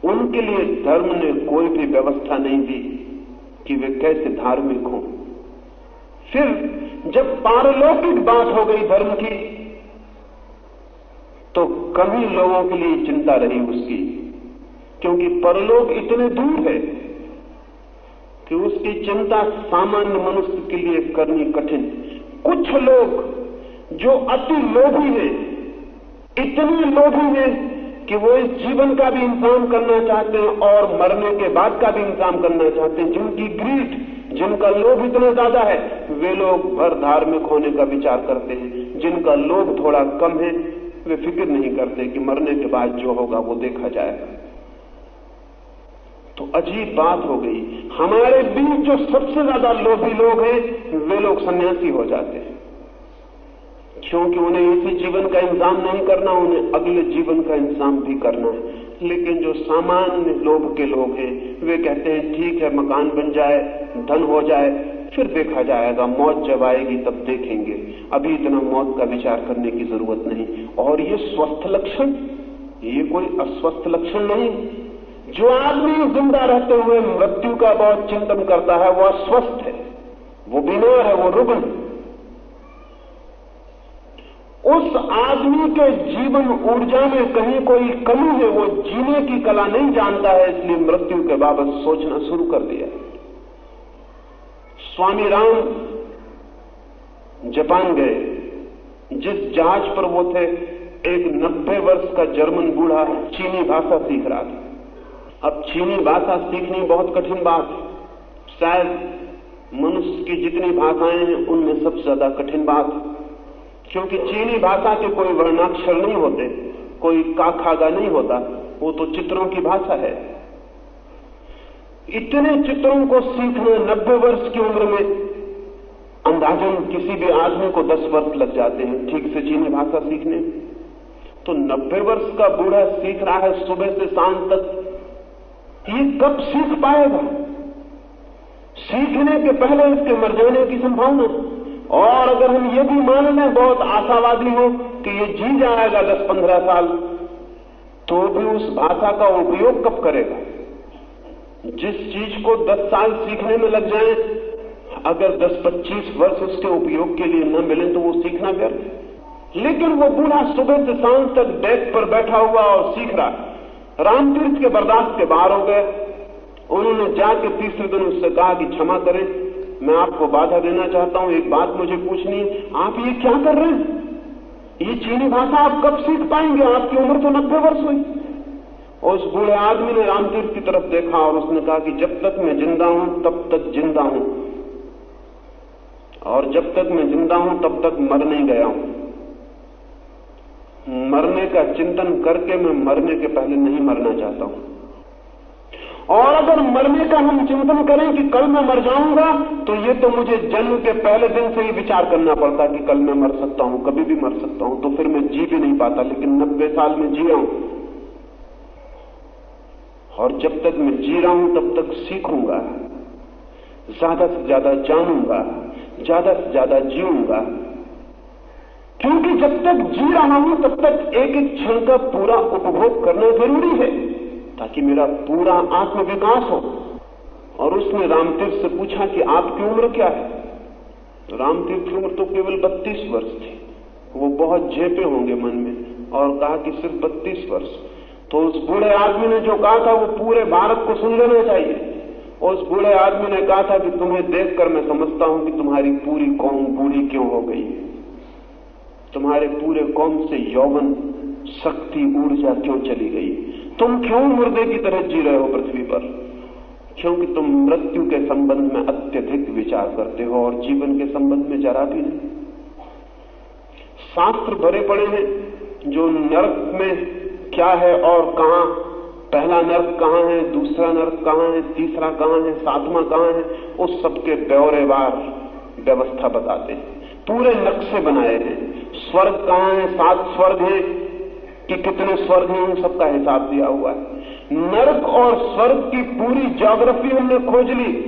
Speaker 2: उनके लिए धर्म ने कोई भी व्यवस्था नहीं दी कि वे कैसे धार्मिक हों। फिर जब पारलौकिक बात हो गई धर्म की तो ही लोगों के लिए चिंता रही उसकी, क्योंकि परलोक इतने दूर है कि उसकी चिंता सामान्य मनुष्य के लिए करनी कठिन। कुछ लोग जो अति लोभी है, इतने लोभी है कि वो इस जीवन का भी इंतज़ाम करना चाहते हैं और मरने के बाद का भी इंतज़ाम करना चाहते हैं। जिनकी ग्रीट जिनका लोभ इतना ज़्यादा है, वे लोग भर धार्मिक होने का विचार करते हैं। जिनका लोभ थोड़ा कम है, वे फ़िक्र नहीं करते कि मरने के बाद जो होगा वो देखा जाएगा। तो अजीब बात हो गई। हमारे बीच जो सबसे ज़्यादा लोभी लोग हैं, वे लोग सन्यासी हो जाते हैं। क्योंकि उन्हें इसी जीवन का इंतज़ाम नहीं करना, उन्हें अगले जीवन का इंतज़ाम भी करना है। लेकिन जो सामान्य लोभ के लोग हैं, वे कहते हैं, ठीक है, मकान बन जाए, धन हो जाए, फिर देखा जाएगा, मौत जब आएगी तब देखेंगे। अभी इतना मौत का विचार करने की ज़रूरत नहीं। और ये स्वस्थ लक्षण, ये कोई अस्वस्थ लक्षण नहीं। जो आदमी ज़िंदा रहते हुए मृत्यु का बहुत चिंतन करता है वह अस्वस्थ है, वो बीमार है, वो रुग्ण उस आदमी के जीवन ऊर्जा में कहीं कोई कमी है, वो जीने की कला नहीं जानता है, इसलिए मृत्यु के बाबत सोचना शुरू कर दिया स्वामी राम जापान गए। जिस जहाज़ पर वो थे, एक नब्बे वर्ष का जर्मन बूढ़ा चीनी भाषा सीख रहा था। अब चीनी भाषा सीखनी बहुत कठिन बात शायद मनुष्य की जितनी भाषाएँ हैं, उनमें सबसे ज़्यादा कठिन बात है क्योंकि चीनी भाषा के कोई वर्णाक्षर नहीं होते, कोई काखागा नहीं होता, वो तो चित्रों की भाषा है। इतने चित्रों को सीखना नब्बे वर्ष की उम्र में अंदाजन किसी भी आदमी को दस वर्ष लग जाते हैं ठीक से चीनी भाषा सीखने। तो नब्बे वर्ष का बूढ़ा सीख रहा है सुबह से शाम तक, ये कब सीख पाएगा? सीखने के पहले इसके मर जाने की संभावना। और अगर हम ये भी मान लें, बहुत आशावादी हो कि ये जी जाएगा दस पंद्रह साल तो भी उस भाषा का उपयोग कब करेगा? जिस चीज़ को दस साल सीखने में लग जाए, अगर दस पच्चीस वर्ष उसके उपयोग के लिए न मिले तो वो सीखना व्यर्थ। लेकिन वो बूढ़ा सुबह से शाम तक डेस्क पर बैठा हुआ और सीख रहा रामतीर्थ के बर्दाश्त के बाहर हो गए। उन्होंने जाके तीसरे दिन उससे कहा कि क्षमा करें मैं आपको बाधा देना चाहता हूँ, एक बात मुझे पूछनी आप ये क्या कर रहे हैं? ये चीनी भाषा आप कब सीख पाएँगे? आपकी उम्र तो नब्बे वर्ष हुई। उस बूढ़े आदमी ने रामतीर्थ की तरफ़ देखा और उसने कहा कि जब तक मैं ज़िंदा हूँ, तब तक ज़िंदा हूँ। और जब तक मैं ज़िंदा हूँ, तब तक मर नहीं गया हूँ। मरने का चिंतन करके मैं मरने के पहले नहीं मरना चाहता हूँ। और अगर मरने का हम चिंतन करें कि कल मैं मर जाऊँगा तो ये तो मुझे जन्म के पहले दिन से ही विचार करना पड़ता कि कल मैं मर सकता हूँ, कभी भी मर सकता हूँ तो फिर मैं जी भी नहीं पाता, लेकिन नब्बे साल में जिया हूँ और जब तक मैं जी रहा हूँ, तब तक सीखूँगा, ज़्यादा से ज़्यादा जानूँगा, ज़्यादा से ज़्यादा जीऊँगा। क्योंकि जब तक जी रहा हूँ, तब तक एक एक क्षण का पूरा उपभोग करना ज़रूरी है। ताकि मेरा पूरा आत्मविकास हो। और उसने रामतीर्थ से पूछा कि आपकी उम्र क्या है? तो रामतीर्थ की उम्र तो केवल बत्तीस वर्ष थी। वो बहुत झेपे होंगे मन में और कहा कि सिर्फ़ बत्तीस वर्ष। तो उस बूढ़े आदमी ने जो कहा था, वो पूरे भारत को सुन लेना चाहिए। और उस बूढ़े आदमी ने कहा था कि तुम्हें देखकर मैं समझता हूँ कि तुम्हारी पूरी कौम बूढ़ी क्यों हो गई है? तुम्हारे पूरे कौम से यौवन, शक्ति, ऊर्जा क्यों चली गई? तुम क्यों मुर्दे की तरह जी रहे हो पृथ्वी पर? क्योंकि तुम मृत्यु के संबंध में अत्यधिक विचार करते हो और जीवन के संबंध में जरा भी नहीं। शास्त्र भरे पड़े हैं, जो नरक में क्या है और कहा। पहला नर्क कहाँ है, दूसरा नर्क कहाँ है, तीसरा कहाँ है, सातवां कहाँ है, उस सबके ब्यौरेवार व्यवस्था बताते हैं। पूरे नक्शे बनाए हैं। स्वर्ग कहाँ है, सात स्वर्ग हैं कि कितने स्वर्ग हैं सबका हिसाब दिया हुआ है। नरक और स्वर्ग की पूरी जोग्राफी हमने खोज ली।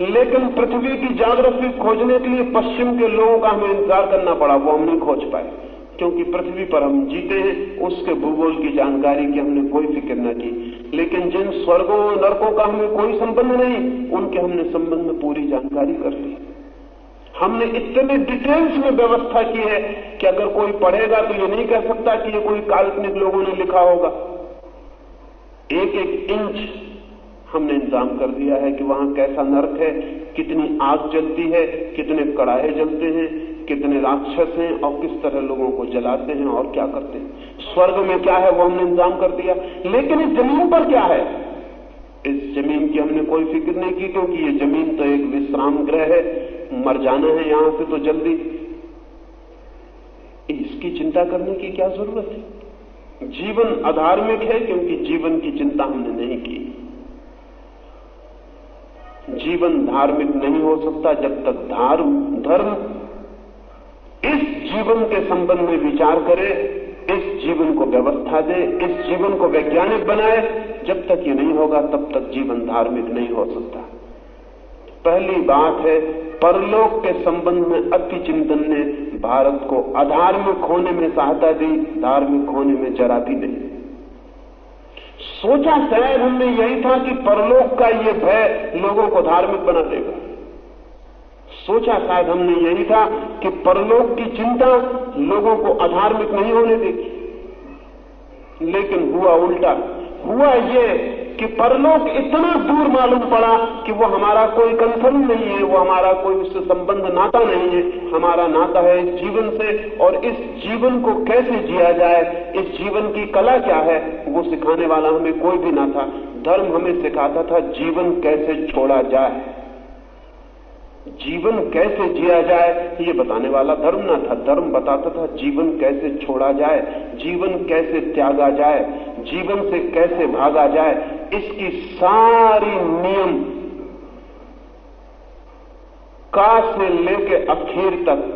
Speaker 2: लेकिन पृथ्वी की जोग्राफी खोजने के लिए पश्चिम के लोगों का हमें इंतज़ार करना पड़ा, वो हम नहीं खोज पाए। क्योंकि पृथ्वी पर हम जीते हैं, उसके भूगोल की जानकारी की हमने कोई फ़िक्र न की। लेकिन जिन स्वर्गों और नरकों का हमें कोई संबंध नहीं, उनके हमने संबंध में पूरी जानकारी कर ली। हमने इतने डिटेल्स में व्यवस्था की है कि अगर कोई पढ़ेगा तो ये नहीं कह सकता कि ये कोई काल्पनिक लोगों ने लिखा होगा। एक एक इंच हमने इंतज़ाम कर दिया है कि वहाँ कैसा नर्क है, कितनी आग जलती है, कितने कड़ाहे जलते हैं, कितने राक्षस हैं और किस तरह लोगों को जलाते हैं और क्या करते हैं। स्वर्ग में क्या है वो हमने इंतज़ाम कर दिया। लेकिन इस ज़मीन पर क्या है? इस ज़मीन की हमने कोई फ़िक्र नहीं की, क्योंकि ये ज़मीन तो एक विश्राम ग्रह है। मर जाना है यहाँ से तो जल्दी। इसकी चिंता करने की क्या ज़रूरत है? जीवन अधार्मिक है क्योंकि जीवन की चिंता हमने नहीं की। जीवन धार्मिक नहीं हो सकता जब तक धर्म धर्म इस जीवन के संबंध में विचार करे, इस जीवन को व्यवस्था दे, इस जीवन को वैज्ञानिक बनाए। जब तक ये नहीं होगा, तब तक जीवन धार्मिक नहीं हो सकता। पहली बात है, परलोक के संबंध में अति चिंतन ने भारत को अधार्मिक होने में सहायता दी, धार्मिक होने में जरा भी नहीं। सोचा शायद हमने यही था कि परलोक का ये भय लोगों को धार्मिक बना देगा। सोचा शायद हमने यही था कि परलोक की चिंता लोगों को अधार्मिक नहीं होने देगी। लेकिन हुआ उल्टा। हुआ ये कि परलोक इतना दूर मालूम पड़ा कि वो हमारा कोई कंसर्न नहीं है, वो हमारा कोई उससे संबंध नाता नहीं है। हमारा नाता है इस जीवन से, और इस जीवन को कैसे जिया जाए, इस जीवन की कला क्या है, वो सिखाने वाला हमें कोई भी ना था। धर्म हमें सिखाता था, जीवन कैसे छोड़ा जाए। जीवन कैसे जिया जाए, ये बताने वाला धर्म ना था। धर्म बताता था जीवन कैसे छोड़ा जाए, जीवन कैसे त्यागा जाए, जीवन से कैसे भागा जाए, इसकी सारी नियम का से लेके अखीर तक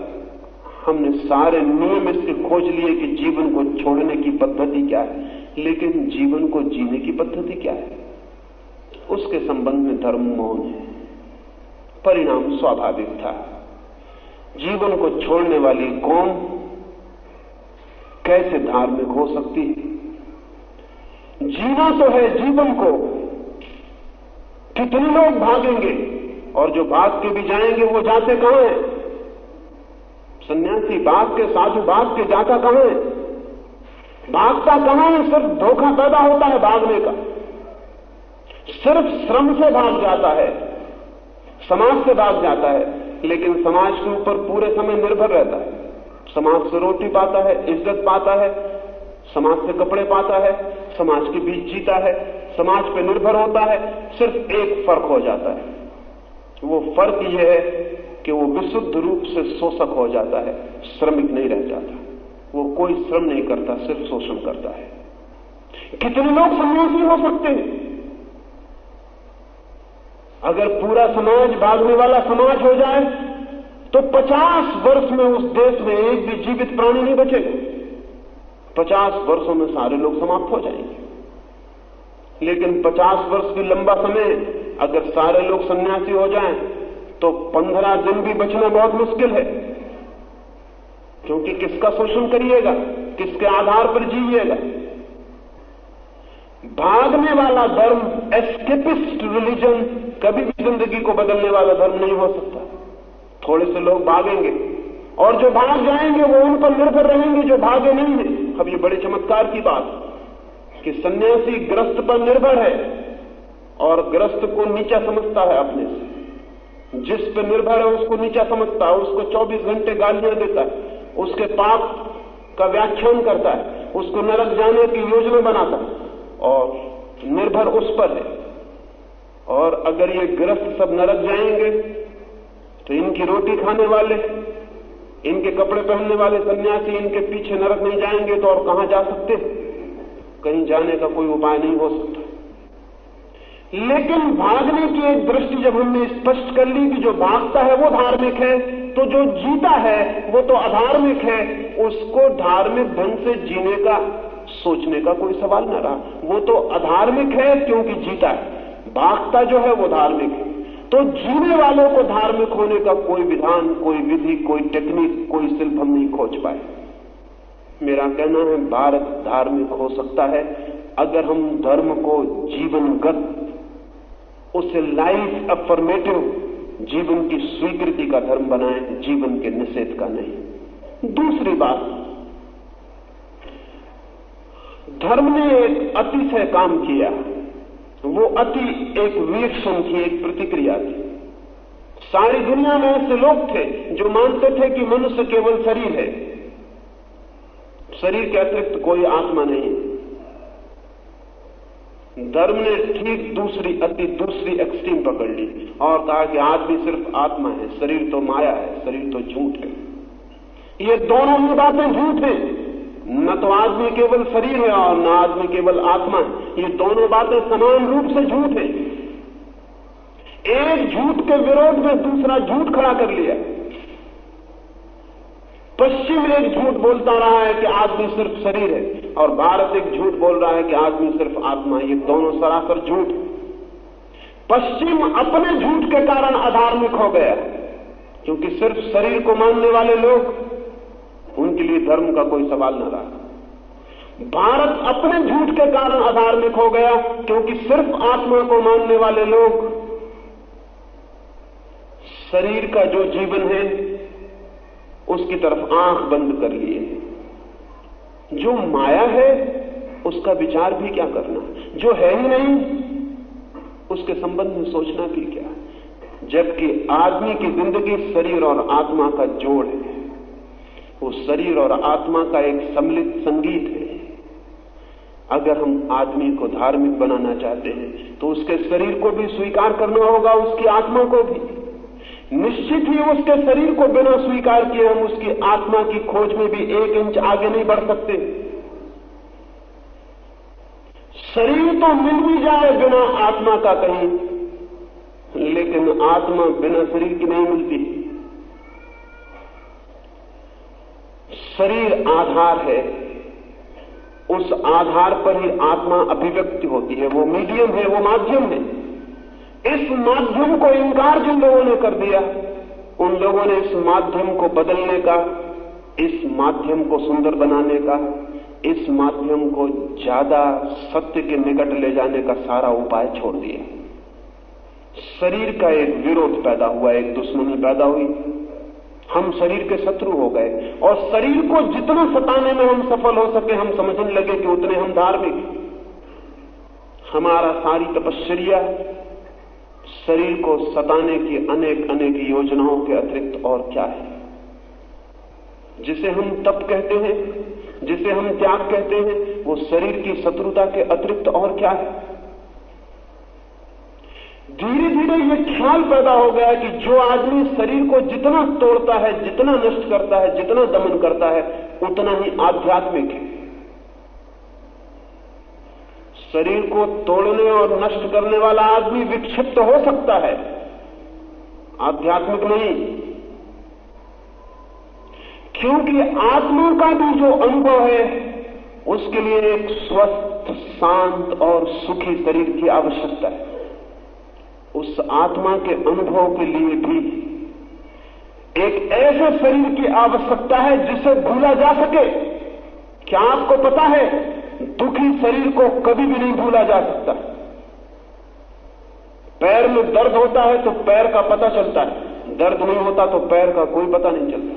Speaker 2: हमने सारे नियम इसके खोज लिए कि जीवन को छोड़ने की पद्धति क्या है। लेकिन जीवन को जीने की पद्धति क्या है? उसके संबंध में धर्म मौन है। परिणाम स्वाभाविक था। जीवन को छोड़ने वाली कौम कैसे धार्मिक हो सकती है? जीना तो है जीवन को। कितने लोग भागेंगे और जो भाग के भी जाएँगे, वो जाते कहाँ हैं? सन्यासी भाग के, साधु भाग के जाता कहाँ है? भागता कहाँ है? सिर्फ़ धोखा पैदा होता है भागने का। सिर्फ़ श्रम से भाग जाता है। समाज से भाग जाता है, लेकिन समाज के ऊपर पूरे समय निर्भर रहता है। समाज से रोटी पाता है, इज़्ज़त पाता है, समाज से कपड़े पाता है, समाज के बीच जीता है, समाज पे निर्भर होता है, सिर्फ़ एक फ़र्क हो जाता है। वो फ़र्क यह है कि वो विशुद्ध रूप से शोषक हो जाता है, श्रमिक नहीं रह जाता। वो कोई श्रम नहीं करता, सिर्फ़ शोषण करता है। कितने लोग सन्यासी हो सकते हैं? अगर पूरा समाज भागने वाला समाज हो जाए तो 50 वर्ष में उस देश में एक भी जीवित प्राणी नहीं बचेगा। 50 वर्षों में सारे लोग समाप्त हो जाएँगे। लेकिन 50 वर्ष भी लंबा समय अगर सारे लोग सन्यासी हो जाएँ तो 15 दिन भी बचना बहुत मुश्किल है। क्योंकि किसका शोषण करिएगा? किसके आधार पर जीविएगा भागने वाला धर्म एस्केपिस्ट रिलीजन कभी भी ज़िंदगी को बदलने वाला धर्म नहीं हो सकता। थोड़े से लोग भागेंगे। और जो भाग जाएँगे, वो उन पर निर्भर रहेंगे जो भागे नहीं है। अब ये बड़े चमत्कार की बात कि सन्यासी ग्रस्त पर निर्भर है और ग्रस्त को नीचा समझता है अपने से। जिस पर निर्भर है, उसको नीचा समझता है, उसको 24 घंटे गालियाँ देता है, उसके पाप का व्याख्यान करता है, उसको नरक जाने की योजना बनाता और निर्भर उस पर है। और अगर ये ग्रस्त सब नरक जाएँगे तो इनकी रोटी खाने वाले, इनके कपड़े पहनने वाले सन्यासी इनके पीछे नरक नहीं जाएँगे तो और कहाँ जा सकते? कहीं जाने का कोई उपाय नहीं हो सकता। लेकिन भागने की एक दृष्टि जब हमने स्पष्ट कर ली कि जो भागता है वो धार्मिक है तो जो जीता है वो तो अधार्मिक है, उसको धार्मिक ढंग से जीने का सोचने का कोई सवाल न रहा। वो तो अधार्मिक है क्योंकि जीता है। भागता जो है वो धार्मिक है। तो जीने वालों को धार्मिक होने का कोई विधान, कोई विधि, कोई टेक्निक कोई शिल्प हम नहीं खोज पाए। मेरा कहना है, भारत धार्मिक हो सकता है। अगर हम धर्म को जीवनगत उसे लाइफ अफर्मेटिव जीवन की स्वीकृति का धर्म बनाए, जीवन के निषेध का नहीं। दूसरी बात धर्म ने एक अतिशय काम किया। वो अति एक रिएक्शन थी एक प्रतिक्रिया थी। सारी दुनिया में ऐसे लोग थे जो मानते थे कि मनुष्य केवल शरीर है। शरीर के अतिरिक्त कोई आत्मा नहीं धर्म ने ठीक दूसरी, अति दूसरी एक्सट्रीम पकड़ ली और कहा कि आदमी सिर्फ़ आत्मा है, शरीर तो माया है, शरीर तो झूठ है। ये दोनों ही बातें झूठ है। न तो आदमी केवल शरीर है और न आदमी केवल आत्मा है। ये दोनों बातें समान रूप से झूठ है। एक झूठ के विरोध में दूसरा झूठ खड़ा कर लिया। पश्चिम एक झूठ बोलता रहा है कि आदमी सिर्फ़ शरीर है और भारत एक झूठ बोल रहा है कि आदमी सिर्फ़ आत्मा है। ये दोनों सरासर झूठ पश्चिम अपने झूठ के कारण अधार्मिक हो गया, क्योंकि सिर्फ़ शरीर को मानने वाले लोग उनके लिए धर्म का कोई सवाल न रहा। भारत अपने झूठ के कारण अधार्मिक हो गया, क्योंकि सिर्फ़ आत्मा को मानने वाले लोग शरीर का जो जीवन है, उसकी तरफ़ आँख बंद कर लिए जो माया है, उसका विचार भी क्या करना जो है ही नहीं, उसके संबंध में सोचना भी क्या जबकि आदमी की ज़िंदगी शरीर और आत्मा का जोड़ है। वो शरीर और आत्मा का एक सम्मिलित संगीत है। अगर हम आदमी को धार्मिक बनाना चाहते हैं तो उसके शरीर को भी स्वीकार करना होगा, उसकी आत्मा को भी। निश्चित ही उसके शरीर को बिना स्वीकार किए हम उसकी आत्मा की खोज में भी एक इंच आगे नहीं बढ़ सकते। शरीर तो मिल भी जाए बिना आत्मा का कहीं, लेकिन आत्मा बिना शरीर की नहीं मिलती। शरीर आधार है, उस आधार पर ही आत्मा अभिव्यक्ति होती है। वो मीडियम है, वो माध्यम है। इस माध्यम को इंकार जिन लोगों ने कर दिया, उन लोगों ने इस माध्यम को बदलने का, इस माध्यम को सुंदर बनाने का, इस माध्यम को ज़्यादा सत्य के निकट ले जाने का सारा उपाय छोड़ दिया शरीर का एक विरोध पैदा हुआ, एक दुश्मनी पैदा हुई। हम शरीर के शत्रु हो गए। और शरीर को जितना सताने में हम सफल हो सके, हम समझने लगे कि उतने हम धार्मिक। हमारा सारी तपश्चर्या शरीर को सताने की अनेक अनेक योजनाओं के अतिरिक्त और क्या है? जिसे हम तप कहते हैं, जिसे हम त्याग कहते हैं, वो शरीर की शत्रुता के अतिरिक्त और क्या है? धीरे धीरे ये ख्याल पैदा हो गया कि जो आदमी शरीर को जितना तोड़ता है, जितना नष्ट करता है, जितना दमन करता है, उतना ही आध्यात्मिक है। शरीर को तोड़ने और नष्ट करने वाला आदमी विक्षिप्त हो सकता है। आध्यात्मिक नहीं। क्योंकि आत्मा का भी जो अनुभव है, उसके लिए एक स्वस्थ, शांत और सुखी शरीर की आवश्यकता है। उस आत्मा के अनुभव के लिए भी। एक ऐसे शरीर की आवश्यकता है जिसे भूला जा सके। क्या आपको पता है, दुखी शरीर को कभी भी नहीं भूला जा सकता। पैर में दर्द होता है तो पैर का पता चलता है। दर्द नहीं होता तो पैर का कोई पता नहीं चलता।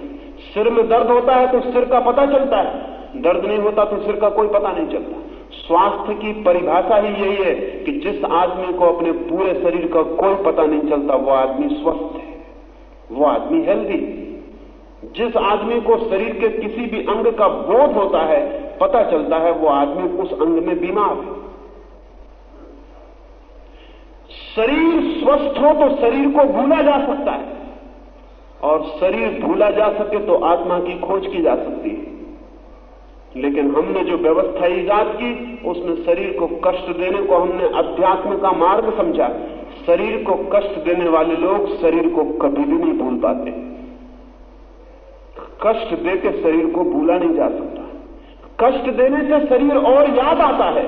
Speaker 2: सिर में दर्द होता है तो सिर का पता चलता है। दर्द नहीं होता तो सिर का कोई पता नहीं चलता। स्वास्थ्य की परिभाषा ही यही है कि जिस आदमी को अपने पूरे शरीर का कोई पता नहीं चलता, वो आदमी स्वस्थ है। वो आदमी हेल्दी जिस आदमी को शरीर के किसी भी अंग का बोध होता है, पता चलता है वो आदमी उस अंग में बीमार है। शरीर स्वस्थ हो तो शरीर को भूला जा सकता है और शरीर भूला जा सके तो आत्मा की खोज की जा सकती है। लेकिन हमने जो व्यवस्था ईजाद की, उसमें शरीर को कष्ट देने को हमने अध्यात्म का मार्ग समझा। शरीर को कष्ट देने वाले लोग शरीर को कभी भी नहीं भूल पाते। कष्ट देके शरीर को भूला नहीं जा सकता। कष्ट देने से शरीर और याद आता है।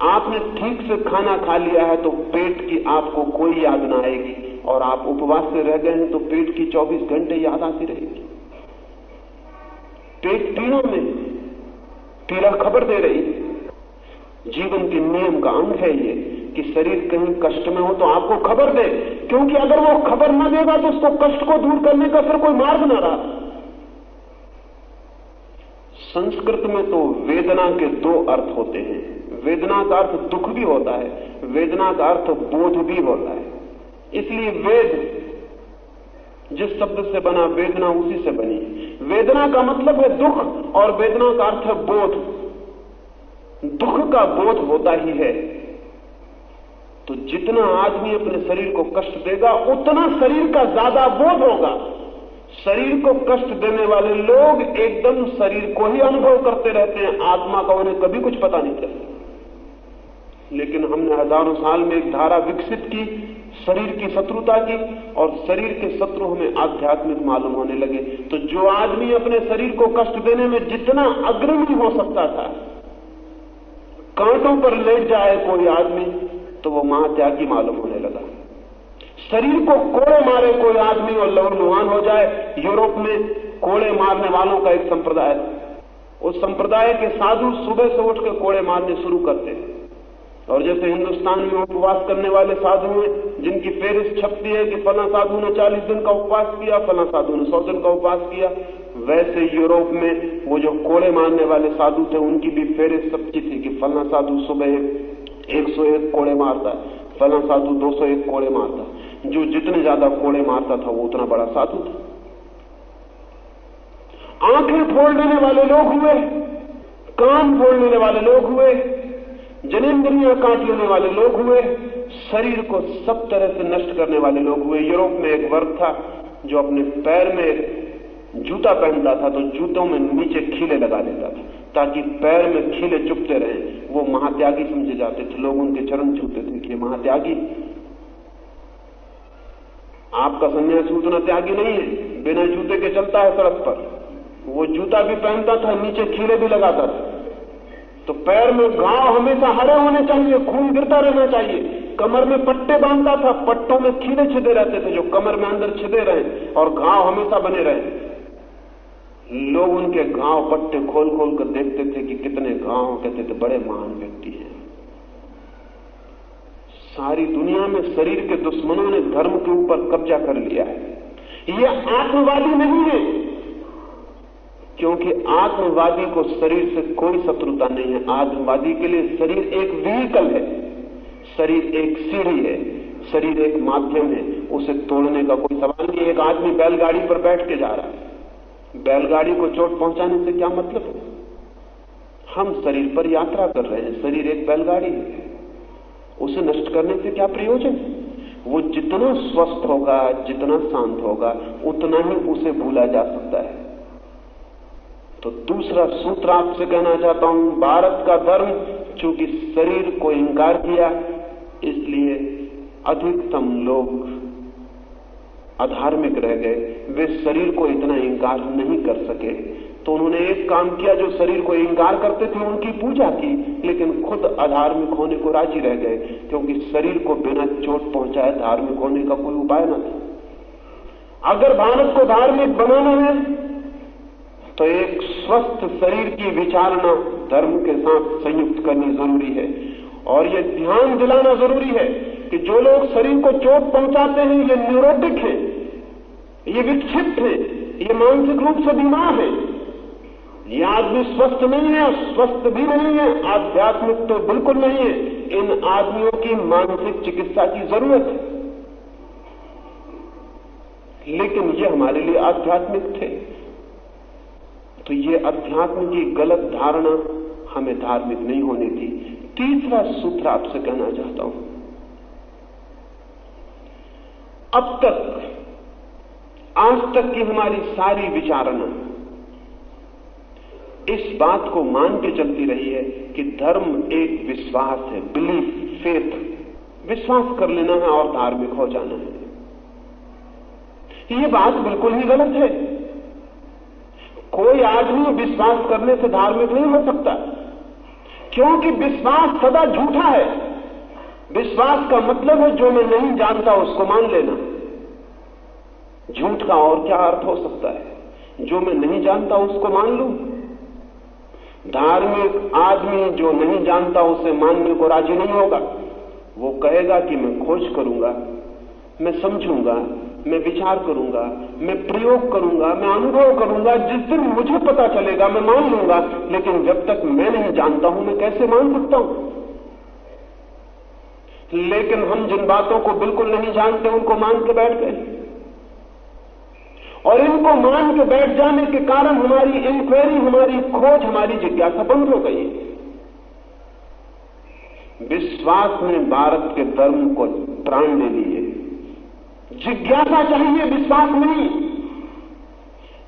Speaker 2: आपने ठीक से खाना खा लिया है तो पेट की आपको कोई याद ना आएगी। और आप उपवास से रह गए हैं तो पेट की 24 घंटे याद आती रहेगी। पेट तीनों में पीड़ा खबर दे रही। जीवन के नियम का अंग है ये कि शरीर कहीं कष्ट में हो तो आपको खबर दे, क्योंकि अगर वो खबर न देगा तो उसको कष्ट को दूर करने का फिर कोई मार्ग न रहा। संस्कृत में तो वेदना के दो अर्थ होते हैं। वेदना का अर्थ दुख भी होता है, वेदना का अर्थ बोध भी होता है। इसलिए वेद जिस शब्द से बना वेदना, उसी से बनी। वेदना का मतलब है दुख, और वेदना का अर्थ है बोध। दुख का बोध होता ही है। तो जितना आदमी अपने शरीर को कष्ट देगा, उतना शरीर का ज़्यादा बोध होगा। शरीर को कष्ट देने वाले लोग एकदम शरीर को ही अनुभव करते रहते हैं। आत्मा का उन्हें कभी कुछ पता नहीं चलता। लेकिन हमने हज़ारों साल में एक धारा विकसित की शरीर की शत्रुता की और शरीर के शत्रु हमें आध्यात्मिक मालूम होने लगे। तो जो आदमी अपने शरीर को कष्ट देने में जितना अग्रणी हो सकता था, कांटों पर लेट जाए कोई आदमी तो वो महात्यागी मालूम होने लगा। शरीर को कोड़े मारे कोई आदमी और लुहान हो जाए, यूरोप में कोड़े मारने वालों का एक संप्रदाय। उस संप्रदाय के साधु सुबह से उठकर कोड़े मारने शुरू करते। हैं और जैसे हिंदुस्तान में उपवास करने वाले साधु हैं, जिनकी फेरिस्त छपती है कि फला साधु ने 40 दिन का उपवास किया, फला साधु ने 100 दिन का उपवास किया, वैसे यूरोप में वो जो कोड़े मारने वाले साधु थे, उनकी भी फेरिस्त छपती थी कि फला साधु सुबह एक सौ एक कोड़े मारता है, फला साधु दो सौ एक कोड़े मारता जो जितने ज़्यादा कोड़े मारता था, वो उतना बड़ा साधु था। आँखें फोड़ देने वाले लोग हुए, कान फोड़ लेने वाले लोग हुए जनेन्द्रियाँ काट लेने वाले लोग हुए, शरीर को सब तरह से नष्ट करने वाले लोग हुए। यूरोप में एक वर्ग था जो अपने पैर में जूता पहनता था तो जूतों में नीचे खीले लगा देता था, ताकि पैर में खीले चुपते रहे। वो महात्यागी समझे जाते थे, लोग उनके चरण छूते थे कि महात्यागी। आपका संन्यासी उतना त्यागी नहीं है, बिना जूते के चलता है सड़क पर। वो जूता भी पहनता था, नीचे खीले भी लगाता था। तो पैर में गाँव हमेशा हरे होने चाहिए, खून गिरता रहना चाहिए। कमर में पट्टे बांधता था, पट्टों में खीले छिदे रहते थे, जो कमर में अंदर छिदे रहे और गाँव हमेशा बने रहे। लोग उनके गाँव पट्टे खोल खोल कर देखते थे कि कितने गाँव कहते थे, बड़े महान व्यक्ति हैं। सारी दुनिया में शरीर के दुश्मनों ने धर्म के ऊपर कब्जा कर लिया है। ये आत्मवादी नहीं है। क्योंकि आत्मवादी को शरीर से कोई शत्रुता नहीं है। आत्मवादी के लिए शरीर एक व्हीकल है। शरीर एक सीढ़ी है। शरीर एक माध्यम है। उसे तोड़ने का कोई सवाल नहीं एक आदमी बैलगाड़ी पर बैठ के जा रहा है। बैलगाड़ी को चोट पहुँचाने से क्या मतलब है? हम शरीर पर यात्रा कर रहे हैं। शरीर एक बैलगाड़ी है। उसे नष्ट करने से क्या प्रयोजन है? वो जितना स्वस्थ होगा, जितना शांत होगा, उतना ही उसे भूला जा सकता है। तो दूसरा सूत्र आपसे कहना चाहता हूँ, भारत का धर्म, चूँकि शरीर को इंकार किया, इसलिए अधिकतम लोग अधार्मिक रह गए। वे शरीर को इतना इंकार नहीं कर सके। तो उन्होंने एक काम किया, जो शरीर को इंकार करते थे, उनकी पूजा की, लेकिन खुद अधार्मिक होने को राज़ी रह गए, क्योंकि शरीर को बिना चोट पहुँचाए धार्मिक होने का कोई उपाय न था। अगर भारत को धार्मिक बनाना है तो एक स्वस्थ शरीर की विचारणा धर्म के साथ संयुक्त करनी ज़रूरी है। और ये ध्यान दिलाना ज़रूरी है कि जो लोग शरीर को चोट पहुंचाते हैं, ये न्यूरोटिक है, ये विक्षिप्त है, ये मानसिक रूप से बीमार है। ये आदमी स्वस्थ नहीं है, स्वस्थ भी नहीं है, आध्यात्मिक तो बिल्कुल नहीं है। इन आदमियों की मानसिक चिकित्सा की ज़रूरत है। लेकिन ये हमारे लिए आध्यात्मिक थे। तो ये अध्यात्म की गलत धारणा हमें धार्मिक नहीं होने दी। तीसरा सूत्र आपसे कहना चाहता हूँ। अब तक, आज तक की हमारी सारी विचारणा इस बात को मान के चलती रही है कि धर्म एक विश्वास है बिलीफ फेथ विश्वास कर लेना है और धार्मिक हो जाना है। यह बात बिल्कुल ही गलत है। कोई आदमी विश्वास करने से धार्मिक नहीं हो सकता। क्योंकि विश्वास सदा झूठा है। विश्वास का मतलब है जो मैं नहीं जानता उसको मान लेना। झूठ का और क्या अर्थ हो सकता है? जो मैं नहीं जानता उसको मान लू? धार्मिक आदमी जो नहीं जानता उसे मानने को राज़ी नहीं होगा। वो कहेगा कि मैं खोज करूँगा, मैं समझूँगा मैं विचार करूँगा, मैं प्रयोग करूँगा, मैं अनुभव करूँगा, जिस दिन मुझे पता चलेगा, मैं मान लूँगा। लेकिन जब तक मैं नहीं जानता हूँ, मैं कैसे मान सकता हूँ? लेकिन हम जिन बातों को बिल्कुल नहीं जानते, उनको मान के बैठ गए। और इनको मान के बैठ जाने के कारण हमारी इंक्वायरी हमारी खोज, हमारी जिज्ञासा बंद हो गई विश्वास ने भारत के धर्म को प्राण दे दिए। जिज्ञासा चाहिए, विश्वास नहीं।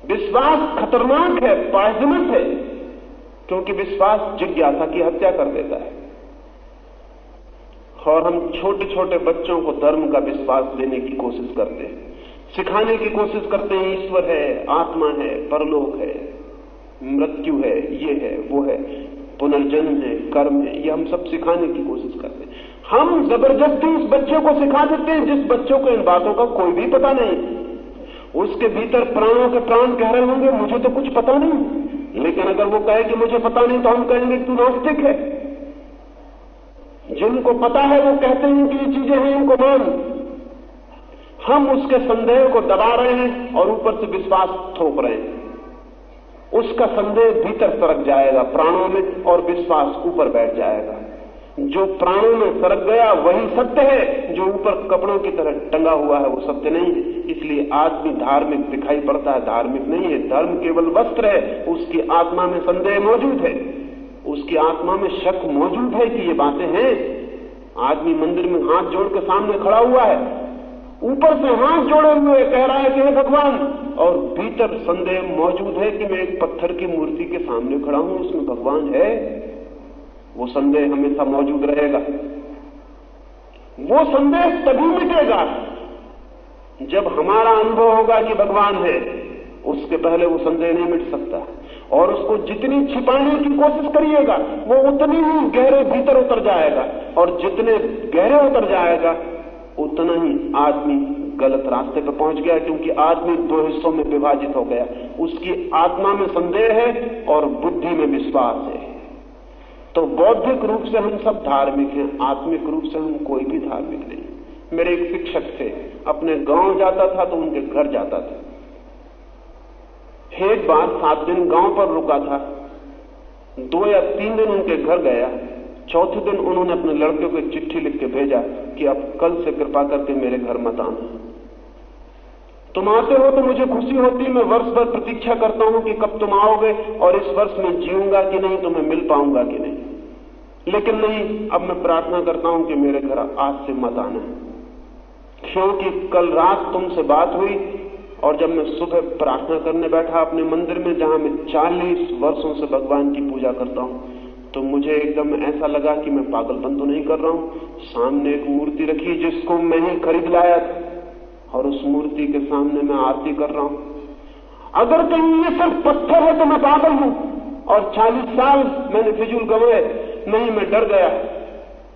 Speaker 2: विश्वास खतरनाक है पॉइजनस है, क्योंकि विश्वास जिज्ञासा की हत्या कर देता है। और हम छोटे छोटे बच्चों को धर्म का विश्वास देने की कोशिश करते हैं। सिखाने की कोशिश करते हैं, ईश्वर है, आत्मा है, परलोक है, मृत्यु है, ये है, वो है, पुनर्जन्म है, कर्म है, ये हम सब सिखाने की कोशिश करते हैं। हम ज़बरदस्ती उस बच्चे को सिखा देते हैं, जिस बच्चों को इन बातों का कोई भी पता नहीं। उसके भीतर प्राणों के प्राण कह रहे होंगे, मुझे तो कुछ पता नहीं। लेकिन अगर वो कहे कि मुझे पता नहीं तो हम कहेंगे, तू नास्तिक है। जिनको पता है, वो कहते हैं कि ये चीज़ें हैं, इनको मान। हम उसके संदेह को दबा रहे हैं और ऊपर से विश्वास थोप रहे हैं। उसका संदेह भीतर सरक जाएगा, प्राणों में और विश्वास ऊपर बैठ जाएगा। जो प्राणों में सरक गया, वही सत्य है। जो ऊपर कपड़ों की तरह टंगा हुआ है, वो सत्य नहीं है। इसलिए आदमी धार्मिक दिखाई पड़ता है। धार्मिक नहीं है, धर्म केवल वस्त्र है। उसकी आत्मा में संदेह मौजूद है। उसकी आत्मा में शक मौजूद है कि ये बातें हैं। आदमी मंदिर में हाथ जोड़ के सामने खड़ा हुआ है। ऊपर से हाथ जोड़े हुए कह रहा है कि भगवान, और भीतर संदेह मौजूद है कि मैं एक पत्थर की मूर्ति के सामने खड़ा हूँ। उसमें भगवान है। वो संदेह हमेशा मौजूद रहेगा। वो संदेह तभी मिटेगा जब हमारा अनुभव होगा कि भगवान है, उसके पहले वो संदेह नहीं मिट सकता। और उसको जितनी छिपाने की कोशिश करिएगा, वो उतनी ही गहरे भीतर उतर जाएगा। और जितने गहरे उतर जाएगा, उतना ही आदमी गलत रास्ते पर पहुँच गया, क्योंकि आदमी दो हिस्सों में विभाजित हो गया। उसकी आत्मा में संदेह है और बुद्धि में विश्वास है। तो बौद्धिक रूप से हम सब धार्मिक हैं, आत्मिक रूप से हम कोई भी धार्मिक नहीं। मेरे एक शिक्षक थे, अपने गाँव जाता था तो उनके घर जाता था। एक बार सात दिन गाँव पर रुका था। दो या तीन दिन उनके घर गया। चौथे दिन उन्होंने अपने लड़के को चिट्ठी लिख के भेजा कि अब कल से कृपा करके मेरे घर मत आना। तुम आते हो तो मुझे खुशी होती, मैं वर्ष भर प्रतीक्षा करता हूँ कि कब तुम आओगे और इस वर्ष में जीऊँगा कि नहीं तो मैं मिल पाऊँगा कि नहीं। लेकिन नहीं, अब मैं प्रार्थना करता हूँ कि मेरे घर आज से मत आना। क्योंकि कल रात तुमसे बात हुई और जब मैं सुबह प्रार्थना करने बैठा अपने मंदिर में, जहाँ मैं चालीस वर्षों से भगवान की पूजा करता हूँ तो मुझे एकदम ऐसा लगा कि मैं पागलपन तो नहीं कर रहा हूँ। सामने एक मूर्ति रखी जिसको मैं ही खरीद लाया था और उस मूर्ति के सामने मैं आरती कर रहा हूँ। अगर कहीं ये सिर्फ़ पत्थर है तो मैं पागल हूँ। और चालीस साल मैंने फिजूल गंवाए, नहीं मैं डर गया।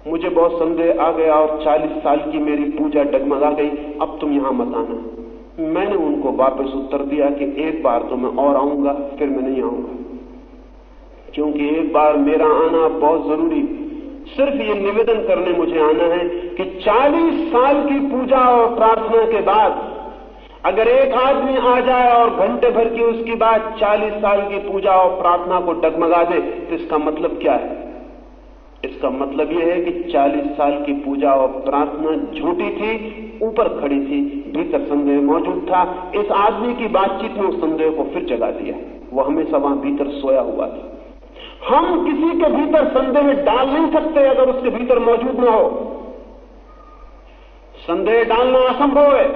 Speaker 2: मुझे बहुत संदेह आ गया और चालीस साल की मेरी पूजा डगमगा गई। अब तुम यहाँ मत आना। मैंने उनको वापस उत्तर दिया कि एक बार तो मैं और आऊँगा, फिर मैं नहीं आऊँगा। क्योंकि एक बार मेरा आना बहुत ज़रूरी। सिर्फ़ ये निवेदन करने मुझे आना है कि 40 साल की पूजा और प्रार्थना के बाद अगर एक आदमी आ जाए और घंटे भर की उसकी बात 40 साल की पूजा और प्रार्थना को डगमगा दे तो इसका मतलब क्या है? इसका मतलब यह है कि 40 साल की पूजा और प्रार्थना झूठी थी, ऊपर खड़ी थी, भीतर संदेह मौजूद था। इस आदमी की बातचीत में उस संदेह को फिर जगा दिया। वह हमेशा वहाँ भीतर सोया हुआ था। हम किसी के भीतर संदेह डाल नहीं सकते अगर उसके भीतर मौजूद ना हो। संदेह डालना असंभव है।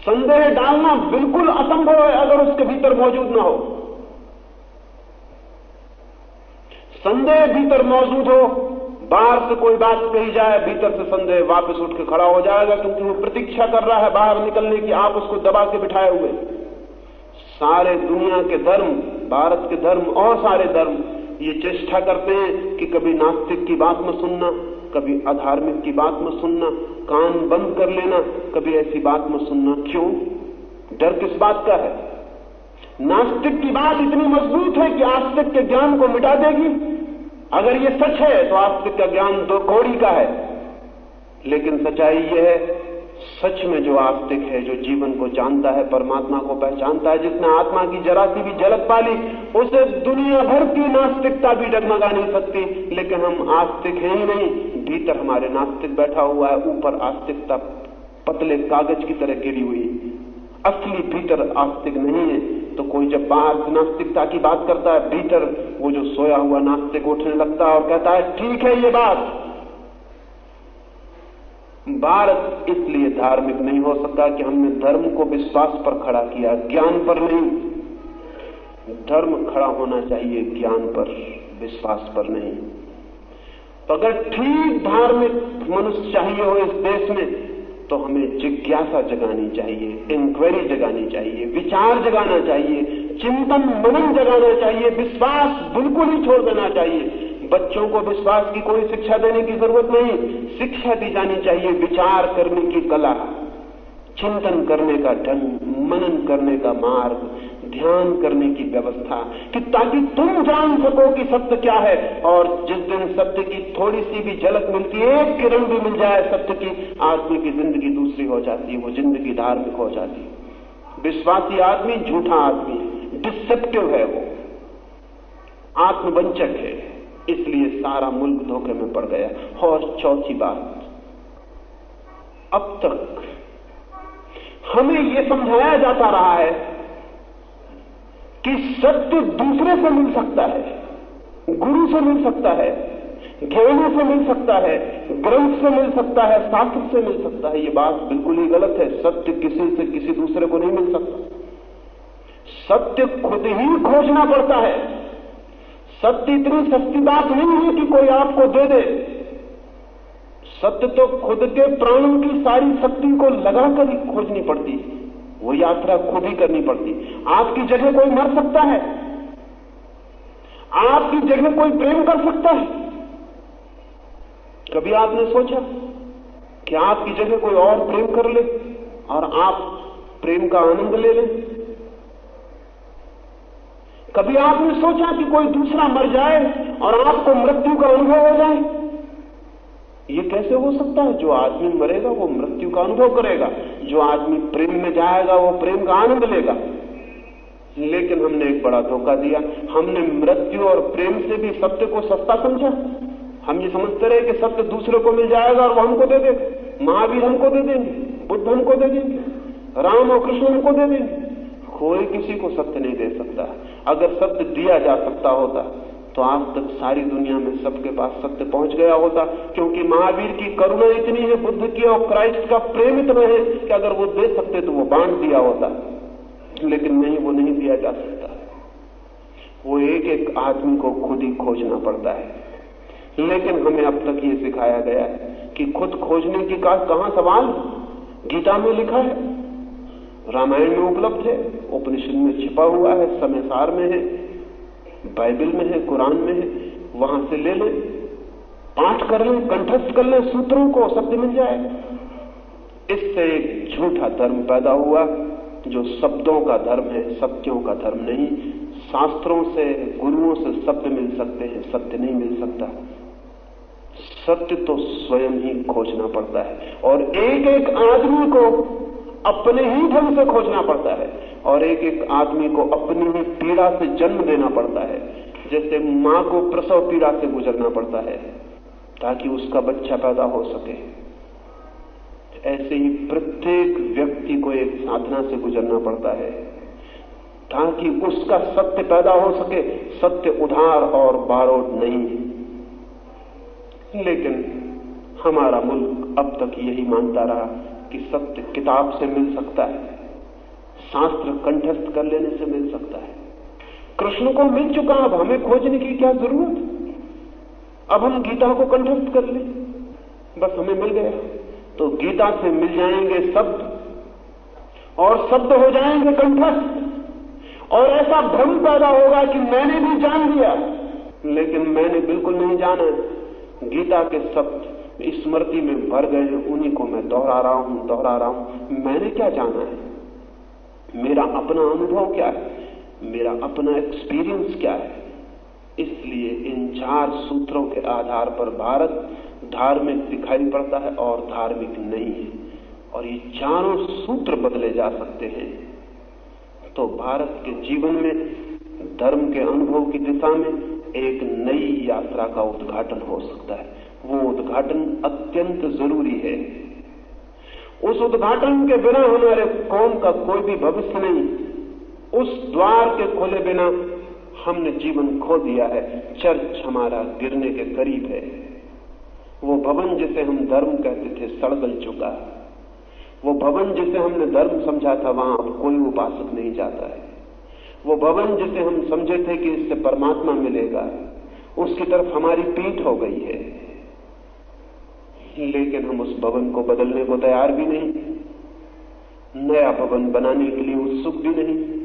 Speaker 2: संदेह डालना बिल्कुल असंभव है अगर उसके भीतर मौजूद ना हो। संदेह भीतर मौजूद हो, बाहर से कोई बात कही जाए, भीतर से संदेह वापस उठ के खड़ा हो जाएगा, क्योंकि वो प्रतीक्षा कर रहा है बाहर निकलने की, आप उसको दबा के बिठाए हुए। सारे दुनिया के धर्म, भारत के धर्म और सारे धर्म ये चेष्टा करते हैं कि कभी नास्तिक की बात में सुनना। कभी अधार्मिक की बात में सुनना, कान बंद कर लेना, कभी ऐसी बात में सुनना। क्यों? डर किस बात का है? नास्तिक की बात इतनी मज़बूत है कि आस्तिक के ज्ञान को मिटा देगी। अगर यह सच है तो आस्तिक का ज्ञान दो कौड़ी का है। लेकिन सच्चाई यह है सच में जो आस्तिक है, जो जीवन को जानता है, परमात्मा को पहचानता है, जिसने आत्मा की जरा सी भी झलक पाली उसे दुनिया भर की नास्तिकता भी डगमगा नहीं सकती। लेकिन हम आस्तिक हैं ही नहीं, भीतर हमारे नास्तिक बैठा हुआ है, ऊपर आस्तिकता पतले कागज़ की तरह गिरी हुई। असली भीतर आस्तिक नहीं है तो कोई जब बाहर नास्तिकता की बात करता है, भीतर वो जो सोया हुआ नास्तिक उठने लगता है और कहता है, ठीक है, ये बात। भारत इसलिए धार्मिक नहीं हो सकता कि हमने धर्म को विश्वास पर खड़ा किया, ज्ञान पर नहीं। धर्म खड़ा होना चाहिए ज्ञान पर, विश्वास पर नहीं। तो अगर ठीक धार्मिक मनुष्य चाहिए हो इस देश में तो हमें जिज्ञासा जगानी चाहिए इंक्वायरी जगानी चाहिए, विचार जगाना चाहिए, चिंतन मनन जगाना चाहिए, विश्वास बिल्कुल ही छोड़ देना चाहिए। बच्चों को विश्वास की कोई शिक्षा देने की ज़रूरत नहीं। शिक्षा दी जानी चाहिए, विचार करने की कला। चिंतन करने का ढंग, मनन करने का मार्ग, ध्यान करने की व्यवस्था, कि ताकि तुम जान सको कि सत्य क्या है। और जिस दिन सत्य की थोड़ी सी भी झलक मिलती है, एक किरण भी मिल जाए सत्य की, आदमी की ज़िंदगी दूसरी हो जाती है, वो ज़िंदगी धार्मिक हो जाती है। विश्वासी आदमी झूठा आदमी डिसेप्टिव है वो। आत्मवंचक है। इसलिए सारा मुल्क धोखे में पड़ गया। और चौथी बात, अब तक हमें यह समझाया जाता रहा है कि सत्य दूसरे से मिल सकता है, गुरु से मिल सकता है ज्ञानी से मिल सकता है, ग्रंथ से मिल सकता है, शास्त्र से मिल सकता है। ये बात बिल्कुल ही गलत है। सत्य किसी से किसी दूसरे को नहीं मिल सकता। सत्य खुद ही खोजना पड़ता है। सत्य इतनी सस्ती बात नहीं है कि कोई आपको दे दे। सत्य तो खुद के प्राणों की सारी शक्ति को लगाकर ही खोजनी पड़ती वो यात्रा खुद ही करनी पड़ती आपकी जगह कोई मर सकता है। आपकी जगह कोई प्रेम कर सकता है। कभी आपने सोचा कि आपकी जगह कोई और प्रेम कर ले और आप प्रेम का आनंद ले लें? कभी आपने सोचा कि कोई दूसरा मर जाए और आपको मृत्यु का अनुभव हो जाए? ये कैसे हो सकता है? जो आदमी मरेगा, वो मृत्यु का अनुभव करेगा। जो आदमी प्रेम में जाएगा, वो प्रेम का आनंद लेगा। लेकिन हमने एक बड़ा धोखा दिया। हमने मृत्यु और प्रेम से भी सत्य को सस्ता समझा। हम ये समझते रहे कि सत्य दूसरे को मिल जाएगा और वो हमको दे देगा। महावीर हमको दे देंगे, बुद्ध हमको दे देंगे, राम और कृष्ण हमको दे देंगे। कोई किसी को सत्य नहीं दे सकता। अगर सत्य दिया जा सकता होता तो आज तक सारी दुनिया में सबके पास सत्य पहुँच गया होता, क्योंकि महावीर की करुणा इतनी है, बुद्ध की और क्राइस्ट का प्रेम इतना है, कि अगर वो दे सकते तो वो बांट दिया होता। लेकिन नहीं, वो नहीं दिया जा सकता। वो एक एक आदमी को खुद ही खोजना पड़ता है। लेकिन हमें अब तक ये सिखाया गया है कि खुद खोजने की का, कहाँ सवाल? गीता में लिखा है। रामायण में उपलब्ध है, उपनिषद में छिपा हुआ है समय सार में है, बाइबल में है, कुरान में है, वहाँ से ले लें, पाठ कर लें, कंठस्थ कर लें, सूत्रों को शब्द मिल जाए। इससे एक झूठा धर्म पैदा हुआ, जो शब्दों का धर्म है, सत्यों का धर्म नहीं, शास्त्रों से, गुरुओं से शब्द मिल सकते हैं, सत्य नहीं मिल सकता। सत्य तो स्वयं ही खोजना पड़ता है, और एक एक आदमी को अपने ही ढंग से खोजना पड़ता है और एक एक आदमी को अपनी ही पीड़ा से जन्म देना पड़ता है, जैसे माँ को प्रसव पीड़ा से गुजरना पड़ता है, ताकि उसका बच्चा पैदा हो सके। ऐसे ही प्रत्येक व्यक्ति को एक साधना से गुजरना पड़ता है, ताकि उसका सत्य पैदा हो सके, सत्य उधार और बारोड नहीं लेकिन हमारा मुल्क अब तक यही मानता रहा कि सत्य किताब से मिल सकता है। शास्त्र कंठस्थ कर लेने से मिल सकता है। कृष्ण को मिल चुका अब हमें खोजने की क्या ज़रूरत? अब हम गीता को कंठस्थ कर ले। बस हमें मिल गया। तो गीता से मिल जाएँगे शब्द। और शब्द हो जाएँगे कंठस्थ। और ऐसा भ्रम पैदा होगा कि मैंने भी जान लिया। लेकिन मैंने बिल्कुल नहीं जाना। गीता के शब्द स्मृति में भर गए उन्हीं को मैं दोहरा रहा हूँ, दोहरा रहा हूँ। मैंने क्या जाना है? मेरा अपना अनुभव क्या है? मेरा अपना एक्सपीरियंस क्या है? इसलिए इन चार सूत्रों के आधार पर भारत धार्मिक दिखाई पड़ता है और धार्मिक नहीं है। और ये चारों सूत्र बदले जा सकते हैं। तो भारत के जीवन में, धर्म के अनुभव की दिशा में एक नई यात्रा का उद्घाटन हो सकता है। वो उद्घाटन अत्यंत ज़रूरी है। उस उद्घाटन के बिना हमारे कौम का कोई भी भविष्य नहीं। उस द्वार के खोले बिना हमने जीवन खो दिया है। चर्च हमारा गिरने के करीब है। वो भवन जिसे हम धर्म कहते थे, सड़गल चुका वो भवन जिसे हमने धर्म समझा था, वहाँ अब कोई उपासक नहीं जाता है। वो भवन जिसे हम समझे थे कि इससे परमात्मा मिलेगा, उसकी तरफ़ हमारी पीठ हो गई है। लेकिन हम उस भवन को बदलने को तैयार भी नहीं। नया भवन बनाने के लिए उत्सुक भी नहीं।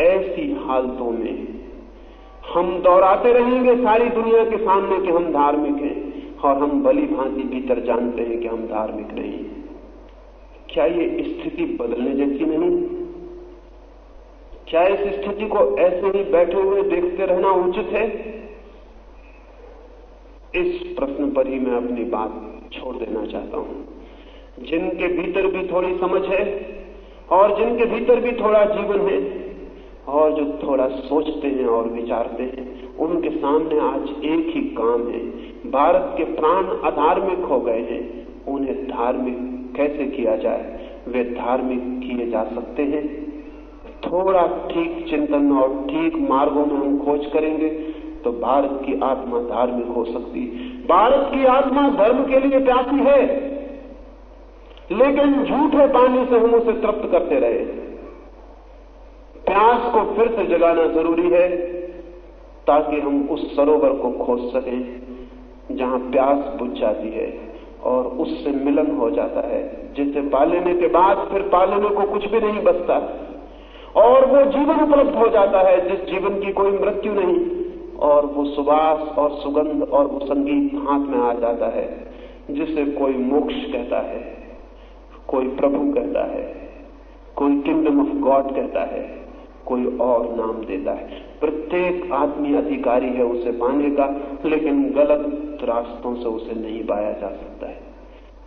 Speaker 2: ऐसी हालतों में हम दोहराते रहेंगे सारी दुनिया के सामने कि हम धार्मिक हैं और हम भली भांति भीतर जानते हैं कि हम धार्मिक नहीं क्या ये स्थिति बदलने जैसी नहीं? क्या इस स्थिति को ऐसे ही बैठे हुए देखते रहना उचित है? इस प्रश्न पर ही मैं अपनी बात छोड़ देना चाहता हूँ। जिनके भीतर भी थोड़ी समझ है, और जिनके भीतर भी थोड़ा जीवन है, और जो थोड़ा सोचते हैं और विचारते हैं, उनके सामने आज एक ही काम है। भारत के प्राण अधार्मिक हो गए हैं, उन्हें धार्मिक कैसे किया जाए? वे धार्मिक किए जा सकते हैं। थोड़ा ठीक चिंतन और ठीक मार्गों में हम खोज करेंगे तो भारत की आत्मा धार्मिक हो सकती भारत की आत्मा धर्म के लिए प्यासी है। लेकिन झूठे पानी से हम उसे तृप्त करते रहे। प्यास को फिर से जगाना ज़रूरी है, ताकि हम उस सरोवर को खोज सकें, जहाँ प्यास बुझ जाती है और उससे मिलन हो जाता है। जिसे पा लेने के बाद फिर पा लेने को कुछ भी नहीं बचता। और वो जीवन उपलब्ध हो जाता है, जिस जीवन की कोई मृत्यु नहीं। और वो सुबास और सुगंध और वो संगीत हाथ में आ जाता है, जिसे कोई मोक्ष कहता है, कोई प्रभु कहता है, कोई किंगडम ऑफ़ गॉड कहता है, कोई और नाम देता है। प्रत्येक आदमी अधिकारी है उसे पाने का, लेकिन गलत रास्तों से उसे नहीं पाया जा सकता है।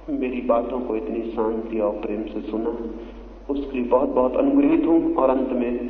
Speaker 2: मेरी बातों को इतनी शांति और प्रेम से सुना, उसके लिए बहुत बहुत अनुग्रहित हूँ और अंत में